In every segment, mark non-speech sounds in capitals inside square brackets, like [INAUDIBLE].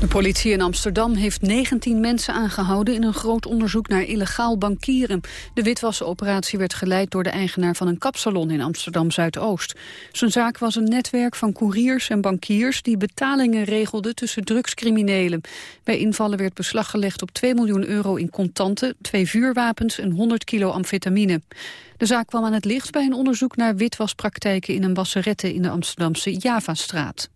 De politie in Amsterdam heeft 19 mensen aangehouden... in een groot onderzoek naar illegaal bankieren. De witwassenoperatie werd geleid door de eigenaar van een kapsalon in Amsterdam-Zuidoost. Zijn zaak was een netwerk van couriers en bankiers... die betalingen regelden tussen drugscriminelen. Bij invallen werd beslag gelegd op 2 miljoen euro in contanten... twee vuurwapens en 100 kilo amfetamine. De zaak kwam aan het licht bij een onderzoek naar witwaspraktijken... in een wasserette in de Amsterdamse Javastraat.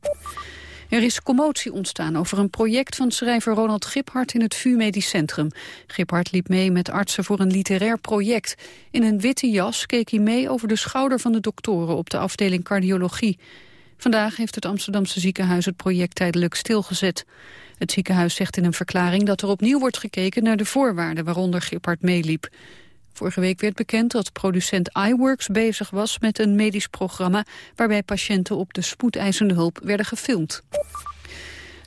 Er is commotie ontstaan over een project van schrijver Ronald Giphart in het VU Medisch Centrum. Giphart liep mee met artsen voor een literair project. In een witte jas keek hij mee over de schouder van de doktoren op de afdeling cardiologie. Vandaag heeft het Amsterdamse ziekenhuis het project tijdelijk stilgezet. Het ziekenhuis zegt in een verklaring dat er opnieuw wordt gekeken naar de voorwaarden waaronder Giphart meeliep. Vorige week werd bekend dat producent iWorks bezig was met een medisch programma waarbij patiënten op de spoedeisende hulp werden gefilmd.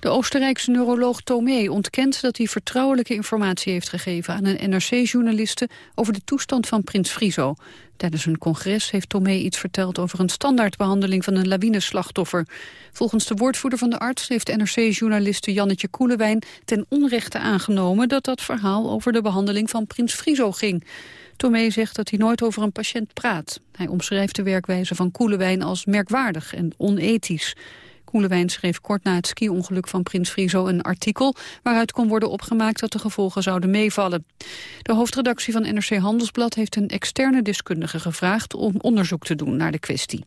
De Oostenrijkse neuroloog Tomé ontkent dat hij vertrouwelijke informatie heeft gegeven aan een NRC-journaliste over de toestand van prins Friso. Tijdens een congres heeft Tomé iets verteld over een standaardbehandeling van een lawineslachtoffer. Volgens de woordvoerder van de arts heeft NRC-journaliste Jannetje Koelewijn ten onrechte aangenomen dat dat verhaal over de behandeling van prins Friso ging. Tomé zegt dat hij nooit over een patiënt praat. Hij omschrijft de werkwijze van Koelewijn als merkwaardig en onethisch. Koelewijn schreef kort na het ski-ongeluk van Prins Friso een artikel... waaruit kon worden opgemaakt dat de gevolgen zouden meevallen. De hoofdredactie van NRC Handelsblad heeft een externe deskundige gevraagd... om onderzoek te doen naar de kwestie.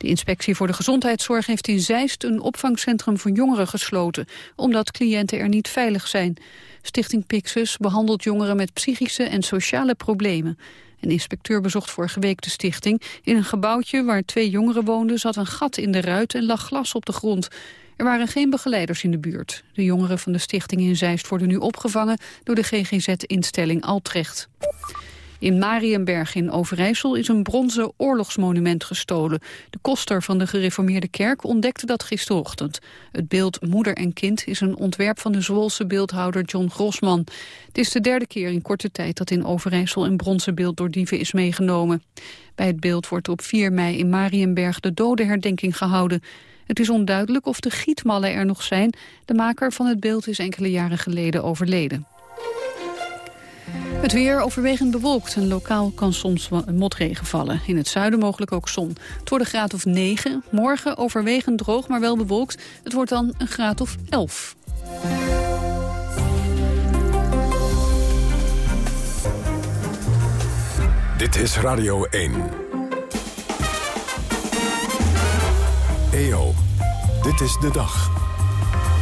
De inspectie voor de gezondheidszorg heeft in Zeist een opvangcentrum voor jongeren gesloten, omdat cliënten er niet veilig zijn. Stichting Pixus behandelt jongeren met psychische en sociale problemen. Een inspecteur bezocht vorige week de stichting. In een gebouwtje waar twee jongeren woonden zat een gat in de ruit en lag glas op de grond. Er waren geen begeleiders in de buurt. De jongeren van de stichting in Zeist worden nu opgevangen door de GGZ-instelling Altrecht. In Marienberg in Overijssel is een bronzen oorlogsmonument gestolen. De koster van de gereformeerde kerk ontdekte dat gisterochtend. Het beeld Moeder en Kind is een ontwerp van de Zwolse beeldhouder John Grossman. Het is de derde keer in korte tijd dat in Overijssel een bronzen beeld door dieven is meegenomen. Bij het beeld wordt op 4 mei in Marienberg de dodenherdenking gehouden. Het is onduidelijk of de gietmallen er nog zijn. De maker van het beeld is enkele jaren geleden overleden. Het weer overwegend bewolkt en lokaal kan soms motregen vallen. In het zuiden mogelijk ook zon. Het wordt een graad of 9. Morgen overwegend droog, maar wel bewolkt. Het wordt dan een graad of 11. Dit is Radio 1. EO, dit is de dag.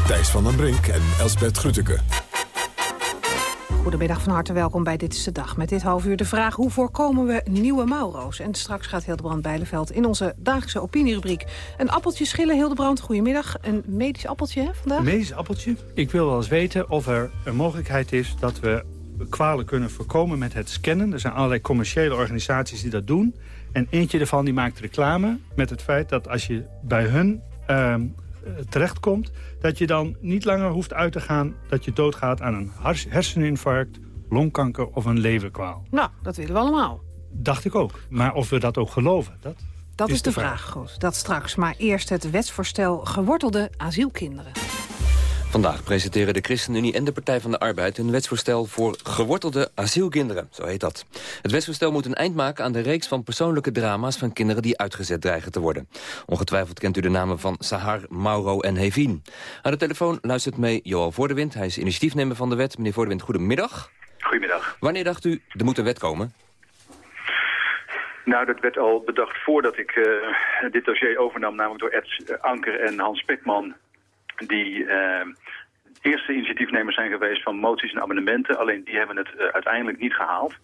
Thijs van den Brink en Elsbert Grütke. Goedemiddag, van harte welkom bij Dit is de Dag. Met dit half uur de vraag hoe voorkomen we nieuwe Mauro's? En straks gaat Hildebrand Bijleveld in onze dagelijkse opinierubriek... een appeltje schillen, Hildebrand. Goedemiddag. Een medisch appeltje hè, vandaag? Een medisch appeltje. Ik wil wel eens weten of er een mogelijkheid is dat we kwalen kunnen voorkomen met het scannen. Er zijn allerlei commerciële organisaties die dat doen. En eentje daarvan die maakt reclame met het feit dat als je bij hun... Ehm, eh, terechtkomt... dat je dan niet langer hoeft uit te gaan dat je doodgaat aan een herseninfarct, longkanker of een leverkwaal. Nou, dat willen we allemaal. Dacht ik ook. Maar of we dat ook geloven, dat, dat is, de, vraag. vraag. Goed, dat straks. Maar eerst het wetsvoorstel gewortelde asielkinderen. Vandaag presenteren de ChristenUnie en de Partij van de Arbeid... een wetsvoorstel voor gewortelde asielkinderen, zo heet dat. Het wetsvoorstel moet een eind maken aan de reeks van persoonlijke drama's... van kinderen die uitgezet dreigen te worden. Ongetwijfeld kent u de namen van Sahar, Mauro en Hevin. Aan de telefoon luistert mee Johan Voordewind. Hij is initiatiefnemer van de wet. Meneer Voordewind, goedemiddag. Goedemiddag. Wanneer dacht u, er moet een wet komen? Nou, dat werd al bedacht voordat ik uh, dit dossier overnam, namelijk door Ed Anker en Hans Spekman die uh, eerste initiatiefnemers zijn geweest van moties en amendementen. Alleen die hebben het uh, uiteindelijk niet gehaald.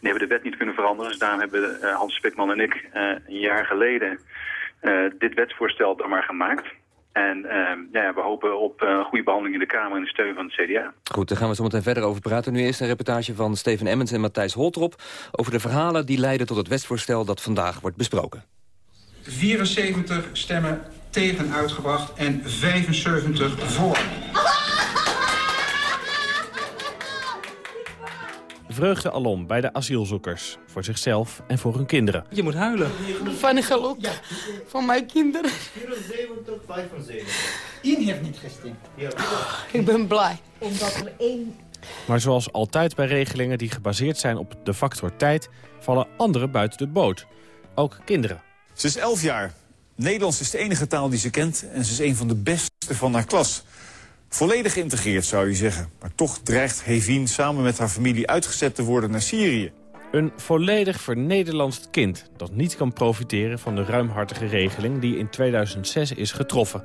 Die hebben de wet niet kunnen veranderen. Dus daarom hebben uh, Hans Spekman en ik een jaar geleden dit wetsvoorstel dan maar gemaakt. En ehm, ja, we hopen op goede behandeling in de Kamer en de steun van het CDA. Goed, daar gaan we zo meteen verder over praten. Nu eerst een reportage van Steven Emmens en Matthijs Holtrop... over de verhalen die leiden tot het wetsvoorstel dat vandaag wordt besproken. 74 stemmen tegen uitgebracht en 75 voor. vreugde alom bij de asielzoekers. Voor zichzelf en voor hun kinderen. Je moet huilen. Van de geluk van mijn kinderen. 74, 75. Eén heeft niet gestemd. Ik ben blij. Omdat er één... Maar zoals altijd bij regelingen die gebaseerd zijn op de factor tijd... vallen anderen buiten de boot. Ook kinderen. Ze is 11 jaar. Nederlands is de enige taal die ze kent en ze is een van de beste van haar klas. Volledig geïntegreerd zou je zeggen. Maar toch dreigt Hevien samen met haar familie uitgezet te worden naar Syrië. Een volledig vernederlandst kind dat niet kan profiteren van de ruimhartige regeling die in 2006 is getroffen.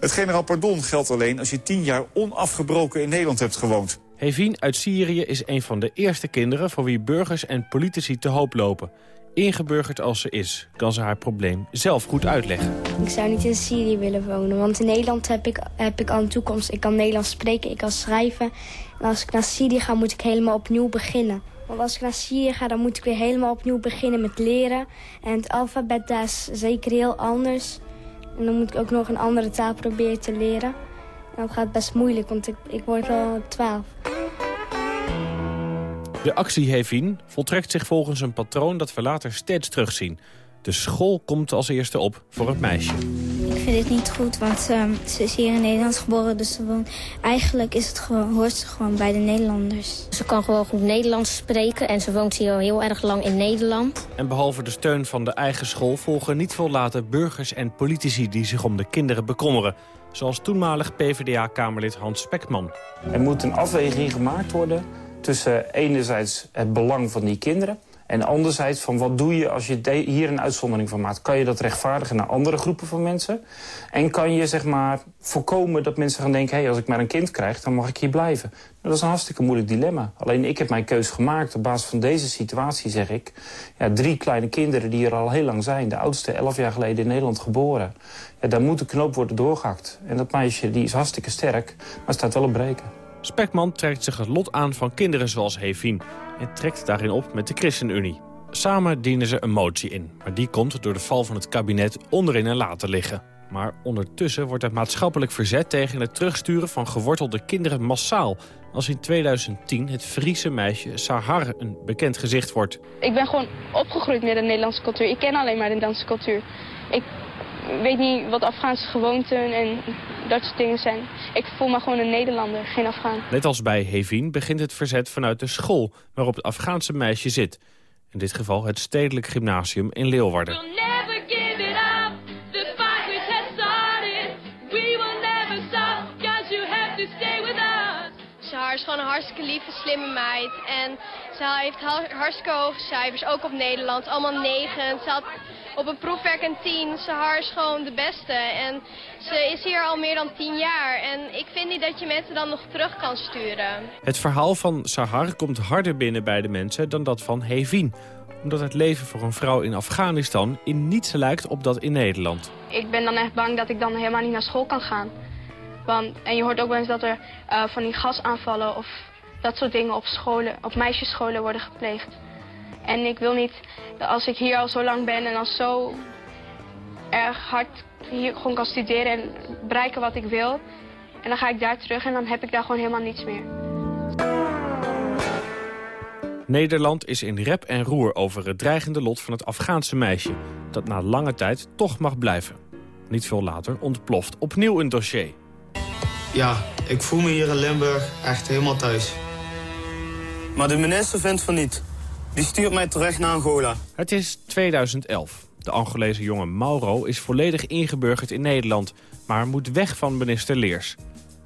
Het generaal pardon geldt alleen als je tien jaar onafgebroken in Nederland hebt gewoond. Hevien uit Syrië is een van de eerste kinderen voor wie burgers en politici te hoop lopen. Ingeburgerd als ze is, kan ze haar probleem zelf goed uitleggen. Ik zou niet in Syrië willen wonen, want in Nederland heb ik, heb ik al een toekomst. Ik kan Nederlands spreken, ik kan schrijven. En als ik naar Syrië ga, moet ik helemaal opnieuw beginnen. Want als ik naar Syrië ga, dan moet ik weer helemaal opnieuw beginnen met leren. En het alfabet daar is zeker heel anders. En dan moet ik ook nog een andere taal proberen te leren. En dat gaat best moeilijk, want ik, ik word al twaalf. De actie Hevin voltrekt zich volgens een patroon dat we later steeds terugzien. De school komt als eerste op voor het meisje. Ik vind dit niet goed, want um, ze is hier in Nederland geboren. Dus ze woont, eigenlijk is het gewoon, hoort ze gewoon bij de Nederlanders. Ze kan gewoon goed Nederlands spreken en ze woont hier al heel erg lang in Nederland. En behalve de steun van de eigen school volgen niet veel later burgers en politici die zich om de kinderen bekommeren. Zoals toenmalig PvdA-kamerlid Hans Spekman. Er moet een afweging gemaakt worden tussen enerzijds het belang van die kinderen... en anderzijds van wat doe je als je hier een uitzondering van maakt. Kan je dat rechtvaardigen naar andere groepen van mensen? En kan je zeg maar voorkomen dat mensen gaan denken... hé, hey, als ik maar een kind krijg, dan mag ik hier blijven. Nou, dat is een hartstikke moeilijk dilemma. Alleen ik heb mijn keus gemaakt op basis van deze situatie, zeg ik. Ja, drie kleine kinderen die er al heel lang zijn. De oudste elf jaar geleden in Nederland geboren. Ja, daar moet de knoop worden doorgehakt. En dat meisje die is hartstikke sterk, maar staat wel op breken. Spekman trekt zich het lot aan van kinderen zoals Hevin... en trekt daarin op met de ChristenUnie. Samen dienen ze een motie in, maar die komt door de val van het kabinet onderin en laten liggen. Maar ondertussen wordt het maatschappelijk verzet tegen het terugsturen van gewortelde kinderen massaal. Als in 2010 het Friese meisje Sahar een bekend gezicht wordt. Ik ben gewoon opgegroeid met de Nederlandse cultuur. Ik ken alleen maar de Nederlandse cultuur. Ik weet niet wat Afghaanse gewoonten en dat soort dingen zijn. Ik voel me gewoon een Nederlander, geen Afghaan. Net als bij Hevin begint het verzet vanuit de school waarop het Afghaanse meisje zit. In dit geval het Stedelijk Gymnasium in Leeuwarden. Sahar is gewoon een hartstikke lieve, slimme meid. En ze heeft hartstikke hoge cijfers, ook op Nederlands. Allemaal negen. Ze had op een proefwerk een tien. Sahar is gewoon de beste. En ze is hier al meer dan tien jaar. En ik vind niet dat je mensen dan nog terug kan sturen. Het verhaal van Sahar komt harder binnen bij de mensen dan dat van Hevin omdat het leven voor een vrouw in Afghanistan in niets lijkt op dat in Nederland. Ik ben dan echt bang dat ik dan helemaal niet naar school kan gaan. Want, en je hoort ook wel eens dat er uh, van die gasaanvallen of dat soort dingen op, scholen, op meisjesscholen worden gepleegd. En ik wil niet, als ik hier al zo lang ben en al zo erg hard hier gewoon kan studeren en bereiken wat ik wil. En dan ga ik daar terug en dan heb ik daar gewoon helemaal niets meer. Nederland is in rep en roer over het dreigende lot van het Afghaanse meisje... dat na lange tijd toch mag blijven. Niet veel later ontploft opnieuw een dossier. Ja, ik voel me hier in Limburg echt helemaal thuis. Maar de minister vindt van niet. Die stuurt mij terecht naar Angola. Het is 2011. De Angolese jongen Mauro is volledig ingeburgerd in Nederland... maar moet weg van minister Leers.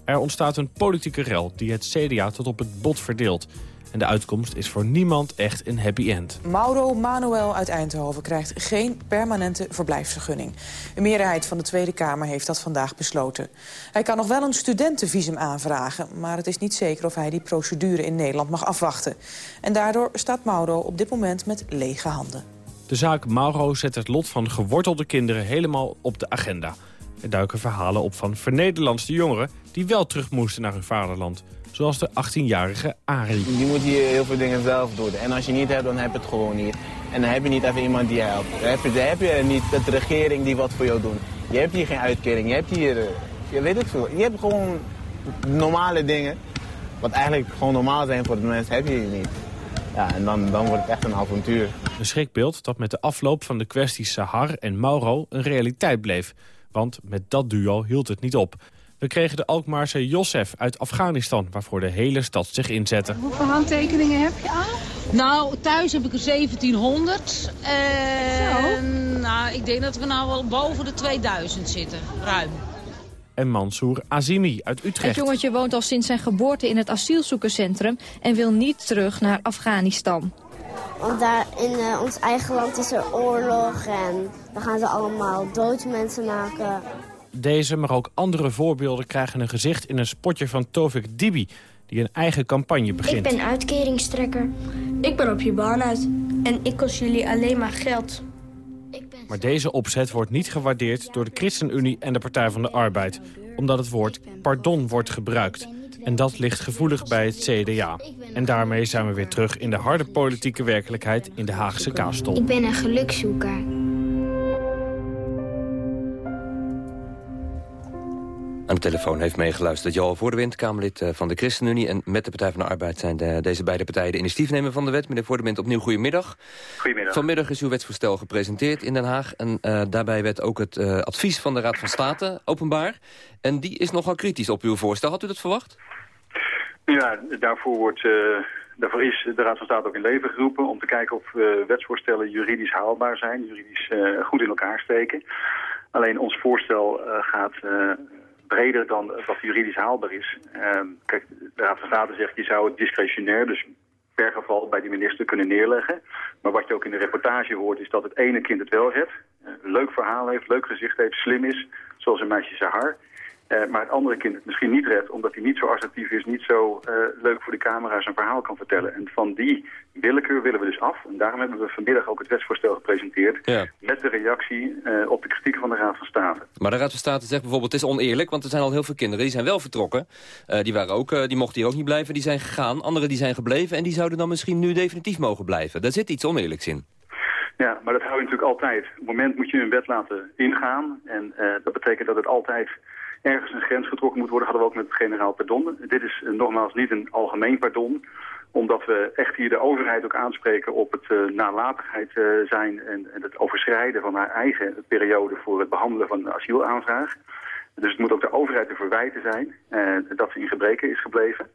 Er ontstaat een politieke rel die het CDA tot op het bot verdeelt... En de uitkomst is voor niemand echt een happy end. Mauro Manuel uit Eindhoven krijgt geen permanente verblijfsvergunning. Een meerderheid van de Tweede Kamer heeft dat vandaag besloten. Hij kan nog wel een studentenvisum aanvragen... maar het is niet zeker of hij die procedure in Nederland mag afwachten. En daardoor staat Mauro op dit moment met lege handen. De zaak Mauro zet het lot van gewortelde kinderen helemaal op de agenda. Er duiken verhalen op van vernederlandse jongeren... die wel terug moesten naar hun vaderland zoals de 18-jarige Arie. Je moet hier heel veel dingen zelf doen. En als je niet hebt, dan heb je het gewoon niet. En dan heb je niet even iemand die je helpt. Dan heb je, dan heb je niet de regering die wat voor jou doet. Je hebt hier geen uitkering. Je hebt hier, eh, je weet het veel. Je hebt gewoon normale dingen. Wat eigenlijk gewoon normaal zijn voor de mensen, heb je hier niet. Ja, en dan, dan wordt het echt een avontuur. Een schrikbeeld dat met de afloop van de kwestie Sahar en Mauro een realiteit bleef. Want met dat duo hield het niet op. We kregen de Alkmaarse Josef uit Afghanistan... waarvoor de hele stad zich inzette. Hoeveel handtekeningen heb je al? Nou, thuis heb ik er 1700. En nou, ik denk dat we nou wel boven de 2000 zitten, ruim. En Mansour Azimi uit Utrecht. Het jongetje woont al sinds zijn geboorte in het asielzoekerscentrum... en wil niet terug naar Afghanistan. Want daar in uh, ons eigen land is er oorlog en dan gaan ze allemaal mensen maken. Deze, maar ook andere voorbeelden krijgen een gezicht in een spotje van Tovik Dibi... die een eigen campagne begint. Ik ben uitkeringstrekker. Ik ben op je baan uit. En ik kost jullie alleen maar geld. Maar deze opzet wordt niet gewaardeerd door de ChristenUnie en de Partij van de Arbeid. Omdat het woord pardon wordt gebruikt. En dat ligt gevoelig bij het CDA. En daarmee zijn we weer terug in de harde politieke werkelijkheid in de Haagse kaastol. Ik ben een gelukzoeker. Aan de telefoon heeft meegeluisterd Joel Voordewind, Kamerlid eh, van de ChristenUnie. En met de Partij van de Arbeid zijn de, deze beide partijen de initiatiefnemer van de wet. Meneer Voordewind, opnieuw goedemiddag. Goedemiddag. Vanmiddag is uw wetsvoorstel gepresenteerd in Den Haag. En uh, daarbij werd ook het uh, advies van de Raad van State openbaar. En die is nogal kritisch op uw voorstel. Had u dat verwacht? Ja, daarvoor, wordt, daarvoor is de Raad van State ook in leven geroepen... om te kijken of wetsvoorstellen juridisch haalbaar zijn, juridisch goed in elkaar steken. Alleen ons voorstel gaat breder dan wat juridisch haalbaar is. Uh, kijk, de Raad van State zegt je zou het discretionair, dus per geval bij de minister kunnen neerleggen. Maar wat je ook in de reportage hoort is dat het ene kind het wel redt. Uh, leuk verhaal heeft, leuk gezicht heeft, slim is, zoals een meisje Sahar. Uh, maar het andere kind het misschien niet redt, omdat hij niet zo assertief is, niet zo uh, leuk voor de camera zijn verhaal kan vertellen. En van die willekeur willen we dus af. En daarom hebben we vanmiddag ook het wetsvoorstel gepresenteerd. Ja. Met de reactie uh, op de kritiek van de Raad van State. Maar de Raad van State zegt bijvoorbeeld, het is oneerlijk, want er zijn al heel veel kinderen die zijn wel vertrokken. die, waren ook, die mochten hier ook niet blijven, die zijn gegaan. Anderen die zijn gebleven en die zouden dan misschien nu definitief mogen blijven. Daar zit iets oneerlijks in. Ja, maar dat hou je natuurlijk altijd. Op het moment moet je een wet laten ingaan. En dat betekent dat het altijd ergens een grens getrokken moet worden, hadden we ook met het generaal pardon. Dit is uh, nogmaals niet een algemeen pardon, omdat we echt hier de overheid ook aanspreken op het uh, nalatigheid uh, zijn en, en, het overschrijden van haar eigen periode voor het behandelen van een asielaanvraag. Dus het moet ook de overheid te verwijten zijn dat ze in gebreken is gebleven.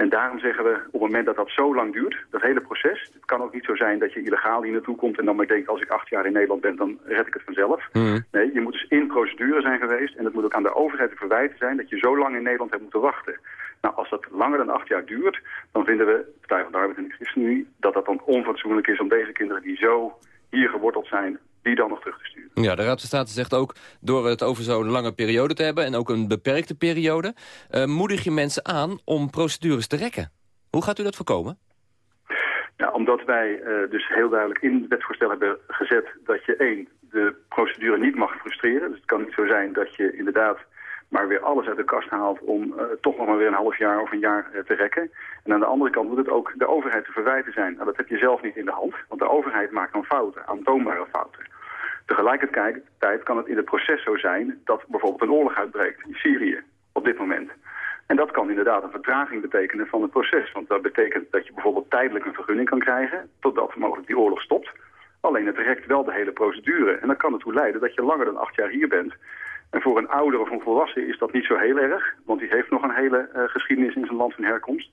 En daarom zeggen we, op het moment dat dat zo lang duurt, dat hele proces... het kan ook niet zo zijn dat je illegaal hier naartoe komt... en dan maar denkt, als ik acht jaar in Nederland ben, dan red ik het vanzelf. Mm. Nee, je moet dus in procedure zijn geweest... en het moet ook aan de overheid te verwijten zijn... dat je zo lang in Nederland hebt moeten wachten. Nou, als dat langer dan acht jaar duurt... dan vinden we, de Partij van de Arbeid en de ChristenUnie... dat dat dan onfatsoenlijk is om deze kinderen die zo hier geworteld zijn die dan nog terug te sturen. Ja, de Raad van State zegt ook, door het over zo'n lange periode te hebben... en ook een beperkte periode, uh, moedig je mensen aan om procedures te rekken. Hoe gaat u dat voorkomen? Ja, omdat wij uh, dus heel duidelijk in het wetsvoorstel hebben gezet... dat je één, de procedure niet mag frustreren. Dus het kan niet zo zijn dat je inderdaad maar weer alles uit de kast haalt om uh, toch nog maar weer een half jaar of een jaar uh, te rekken. En aan de andere kant moet het ook de overheid te verwijten zijn. Nou, dat heb je zelf niet in de hand, want de overheid maakt dan fouten, aantoonbare fouten. Tegelijkertijd kan het in het proces zo zijn dat bijvoorbeeld een oorlog uitbreekt in Syrië op dit moment. En dat kan inderdaad een vertraging betekenen van het proces. Want dat betekent dat je bijvoorbeeld tijdelijk een vergunning kan krijgen... totdat mogelijk die oorlog stopt. Alleen het rekt wel de hele procedure. En dan kan ertoe leiden dat je langer dan acht jaar hier bent... En voor een ouder of een volwassen is dat niet zo heel erg, want die heeft nog een hele uh, geschiedenis in zijn land van herkomst.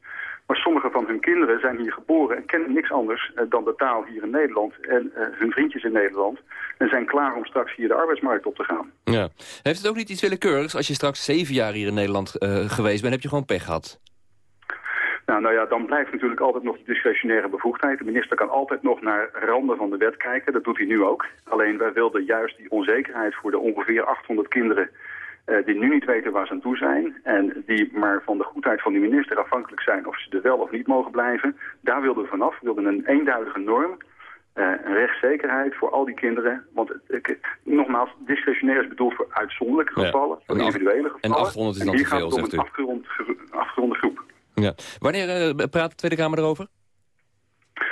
Maar sommige van hun kinderen zijn hier geboren en kennen niks anders uh, dan de taal hier in Nederland en uh, hun vriendjes in Nederland. En zijn klaar om straks hier de arbeidsmarkt op te gaan. Ja. Heeft het ook niet iets willekeurigs als je straks zeven jaar hier in Nederland geweest bent, heb je gewoon pech gehad? Nou, nou ja, dan blijft natuurlijk altijd nog de discretionaire bevoegdheid. De minister kan altijd nog naar randen van de wet kijken. Dat doet hij nu ook. Alleen wij wilden juist die onzekerheid voor de ongeveer 800 kinderen... Uh, die nu niet weten waar ze aan toe zijn... en die maar van de goedheid van de minister afhankelijk zijn... of ze er wel of niet mogen blijven. Daar wilden we vanaf. We wilden een eenduidige norm... Uh, een rechtszekerheid voor al die kinderen. Want uh, nogmaals, discretionair is bedoeld voor uitzonderlijke gevallen, ja, voor individuele gevallen. En 800 is dan te veel, zegt u. een afgerond, afgeronde groep. Ja. Wanneer uh, praat de Tweede Kamer erover?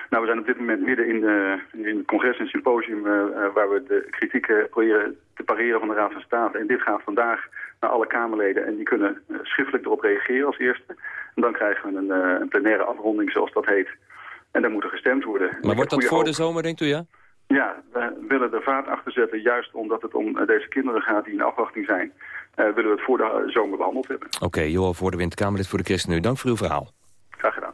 Nou, we zijn op dit moment midden in, de, in het congres en symposium... Uh, waar we de kritiek proberen te pareren van de Raad van State. En dit gaat vandaag naar alle Kamerleden en die kunnen schriftelijk erop reageren als eerste. En dan krijgen we een, een plenaire afronding, zoals dat heet... En dan moet er gestemd worden. Maar wordt dat voor hoop. de zomer, denkt u, ja? Ja, we willen er vaart achter zetten, juist omdat het om eh, deze kinderen gaat die in afwachting zijn. eh, willen we het voor de eh, zomer behandeld hebben. Oké, Johan voor de Wind, Kamerlid voor de ChristenUnie. Dank voor uw verhaal. Graag gedaan.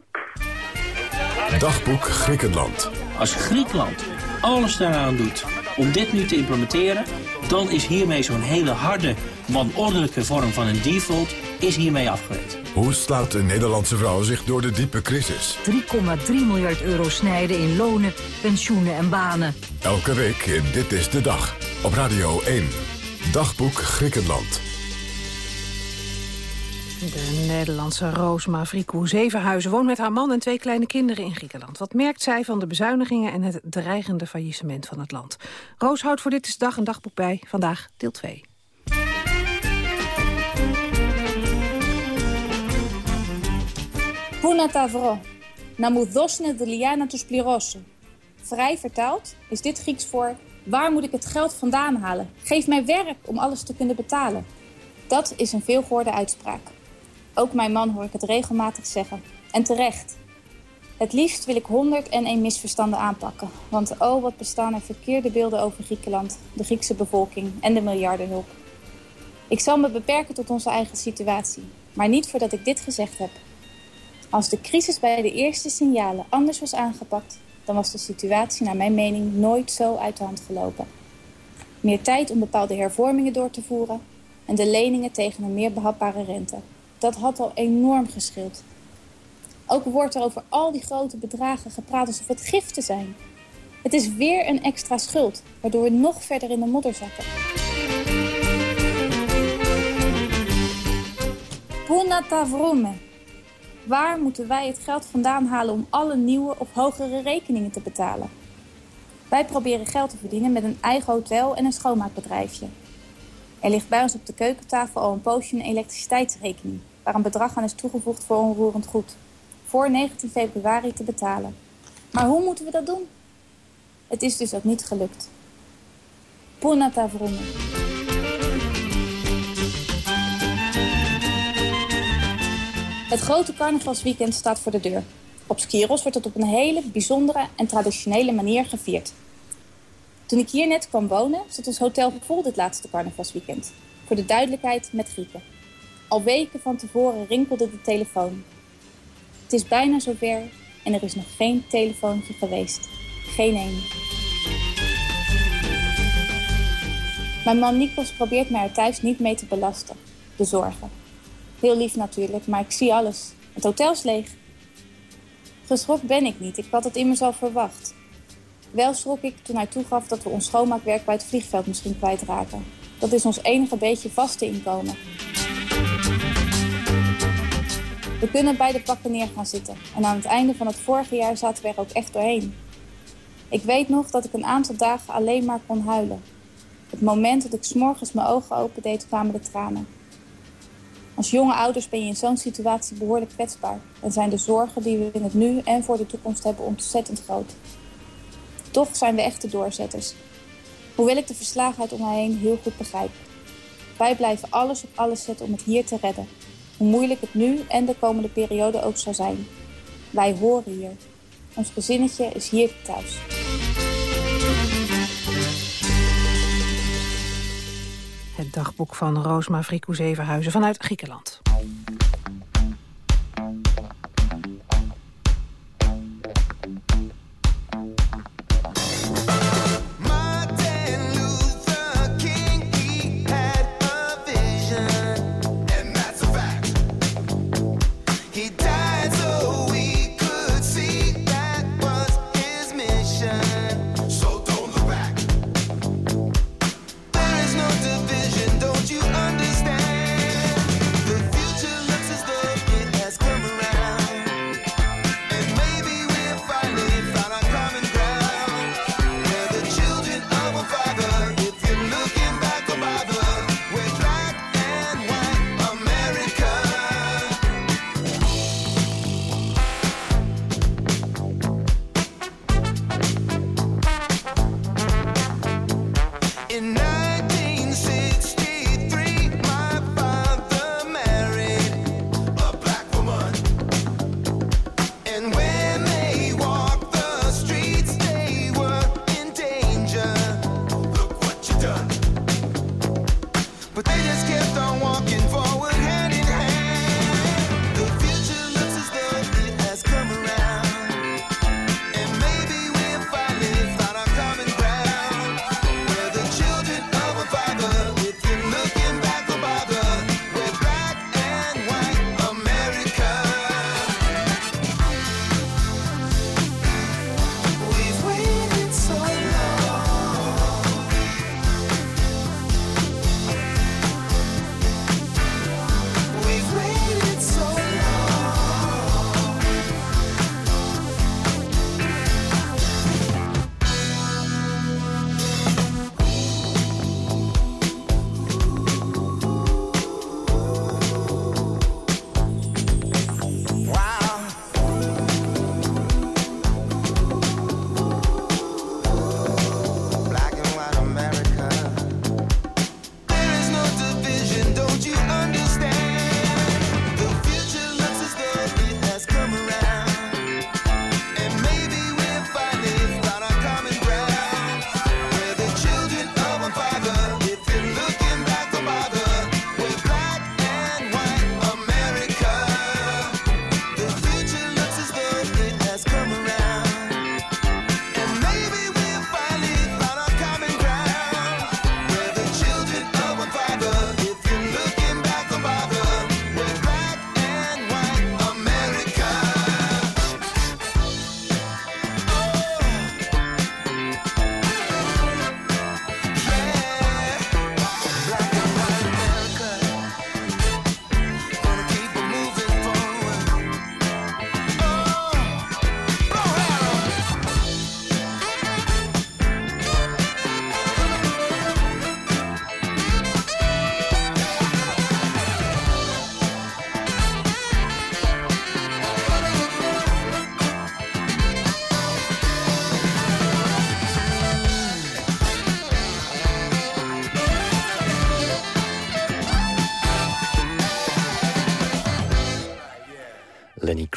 Dagboek Griekenland. Als Griekenland alles daaraan doet om dit nu te implementeren... dan is hiermee zo'n hele harde, wanordelijke vorm van een default is hiermee afgewerkt. Hoe slaat de Nederlandse vrouw zich door de diepe crisis? 3,3 miljard euro snijden in lonen, pensioenen en banen. Elke week in Dit is de Dag. Op Radio 1. Dagboek Griekenland. De Nederlandse Roos Mavrikou Zevenhuizen woont met haar man en twee kleine kinderen in Griekenland. Wat merkt zij van de bezuinigingen en het dreigende faillissement van het land? Roos houdt voor dit is dag een dagboek bij. Vandaag deel 2. Πού να τα βρω. Να μου δώσουν δουλειά να τους πληρώσω. Vrij vertaald is dit Grieks voor... waar moet ik het geld vandaan halen? Geef mij werk om alles te kunnen betalen. Dat is een veelgehoorde uitspraak. Ook mijn man hoor ik het regelmatig zeggen. En terecht. Het liefst wil ik 101 misverstanden aanpakken. Want oh, wat bestaan er verkeerde beelden over Griekenland... de Griekse bevolking en de miljardenhulp. Ik zal me beperken tot onze eigen situatie. Maar niet voordat ik dit gezegd heb. Als de crisis bij de eerste signalen anders was aangepakt... dan was de situatie naar mijn mening nooit zo uit de hand gelopen. Meer tijd om bepaalde hervormingen door te voeren... en de leningen tegen een meer behapbare rente. Dat had al enorm geschild. Ook wordt er over al die grote bedragen gepraat alsof het giften zijn. Het is weer een extra schuld, waardoor we nog verder in de modder zakken. Puna tavrome. Waar moeten wij het geld vandaan halen om alle nieuwe of hogere rekeningen te betalen? Wij proberen geld te verdienen met een eigen hotel en een schoonmaakbedrijfje. Er ligt bij ons op de keukentafel al een poosje een elektriciteitsrekening... waar een bedrag aan is toegevoegd voor onroerend goed. Voor 19 februari te betalen. Maar hoe moeten we dat doen? Het is dus ook niet gelukt. Puna tavrome. Het grote carnavalsweekend staat voor de deur. Op Skiros wordt het op een hele bijzondere en traditionele manier gevierd. Toen ik hier net kwam wonen, zat ons hotel vol dit laatste carnavalsweekend. Voor de duidelijkheid met Grieken. Al weken van tevoren rinkelde de telefoon. Het is bijna zover en er is nog geen telefoontje geweest. Geen één. Mijn man Nikos probeert mij er thuis niet mee te belasten. De zorgen. Heel lief natuurlijk, maar ik zie alles. Het hotel is leeg. Geschrokken ben ik niet, ik had het immers al verwacht. Wel schrok ik toen hij toegaf dat we ons schoonmaakwerk bij het vliegveld misschien kwijtraken. Dat is ons enige beetje vaste inkomen. We kunnen bij de pakken neer gaan zitten. En aan het einde van het vorige jaar zaten we er ook echt doorheen. Ik weet nog dat ik een aantal dagen alleen maar kon huilen. Het moment dat ik s'morgens mijn ogen opendeed, kwamen de tranen. Als jonge ouders ben je in zo'n situatie behoorlijk kwetsbaar. En zijn de zorgen die we in het nu en voor de toekomst hebben ontzettend groot. Toch zijn we echte doorzetters. Hoewel ik de verslagenheid om mij heen heel goed begrijp. Wij blijven alles op alles zetten om het hier te redden. Hoe moeilijk het nu en de komende periode ook zal zijn. Wij horen hier. Ons gezinnetje is hier thuis. Het dagboek van Roos Mavrikou Zevenhuizen vanuit Griekenland.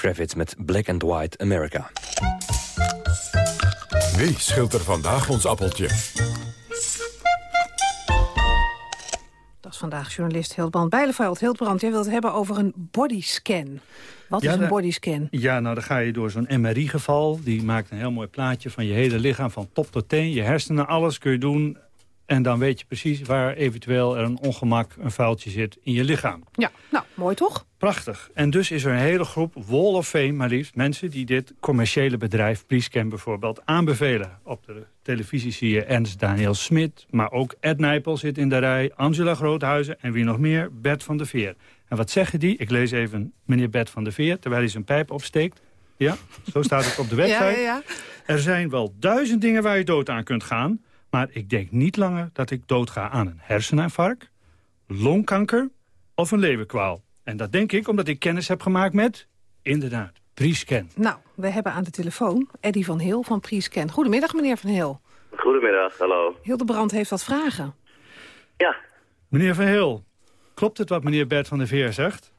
Kravitz met Black and White America. Wie schilt er vandaag ons appeltje? Dat is vandaag journalist Hildbrand Bijleveld. Hildbrand, jij wilt het hebben over een bodyscan. Wat Ja, is een de- bodyscan? Ja, nou dan ga je door zo'n MRI-geval. Die maakt een heel mooi plaatje van je hele lichaam, van top tot teen. Je hersenen, alles kun je doen. En dan weet je precies waar eventueel er een ongemak, een vuiltje zit in je lichaam. Ja, nou, mooi toch? Prachtig. En dus is er een hele groep Wall of Fame, maar liefst mensen die dit commerciële bedrijf, Priescan bijvoorbeeld, aanbevelen. Op de televisie zie je Ernst Daniel Smit, maar ook Ed Nijpel zit in de rij, Angela Groothuizen en wie nog meer, Bert van der Veer. En wat zeggen die? Ik lees even meneer Bert van der Veer, terwijl hij zijn pijp opsteekt. Ja, zo staat het op de website. [LAUGHS] Ja, ja, ja. Er zijn wel duizend dingen waar je dood aan kunt gaan... maar ik denk niet langer dat ik doodga aan een herseninfarct... longkanker of een leverkwaal. En dat denk ik omdat ik kennis heb gemaakt met, inderdaad, Priescan. Nou, we hebben aan de telefoon Eddy van Heel van Priescan. Goedemiddag, meneer van Heel. Goedemiddag, hallo. Hildebrand heeft wat vragen. Ja, Meneer Van Heel, klopt het wat meneer Bert van der Veer zegt?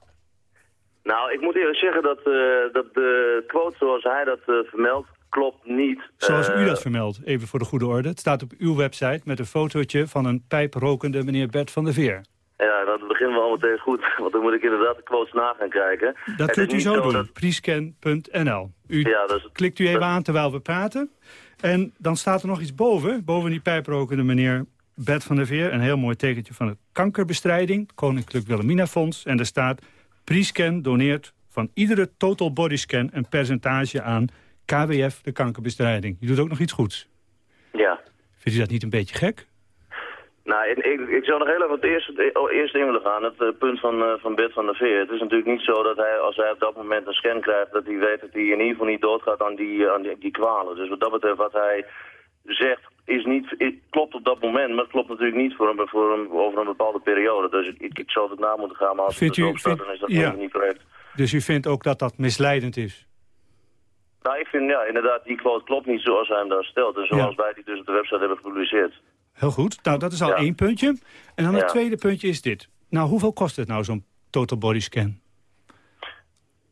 nou, ik moet eerlijk zeggen dat, eh, dat de quote zoals hij dat eh, vermeldt, klopt niet. Zoals Eh, u dat vermeldt, even voor de goede orde. Het staat op uw website met een fotootje van een pijprokende meneer Bert van der Veer. Ja, dan beginnen we al meteen goed, [LAUGHS] want dan moet ik inderdaad de quotes na gaan kijken. Dat kunt u zo doen, dat- priescan.nl. U Ja, dat is- klikt u even aan terwijl we praten. En dan staat er nog iets boven, boven die pijprokende meneer Bert van der Veer. Een heel mooi tekentje van het kankerbestrijding, Koninklijk Wilhelmina Fonds. En er staat, Priescan doneert van iedere total body scan een percentage aan KWF, de kankerbestrijding. Je doet ook nog iets goeds. Ja. Vindt u dat niet een beetje gek? Nou, ik, ik, ik zou nog heel even het eerste, oh, eerst in willen gaan. Het eh, punt van, eh, van Bert van der Veer. Het is natuurlijk niet zo dat hij, als hij op dat moment een scan krijgt... dat hij weet dat hij in ieder geval niet doodgaat aan die, aan die, die kwalen. Dus wat dat betreft, wat hij zegt, is niet, klopt op dat moment... maar het klopt natuurlijk niet voor een, voor een, over een bepaalde periode. Dus ik, ik, zou het na moeten gaan, maar als Vindt het u- staat, dan is dat ja. niet correct. Dus u vindt ook dat dat misleidend is? Nou, ik vind, ja, inderdaad, die quote klopt niet zoals hij hem daar stelt. En zoals wij die dus op de website hebben gepubliceerd. Heel goed. Nou, dat is al Ja. één puntje. En dan het tweede puntje is dit. Nou, hoeveel kost het nou, zo'n total body scan?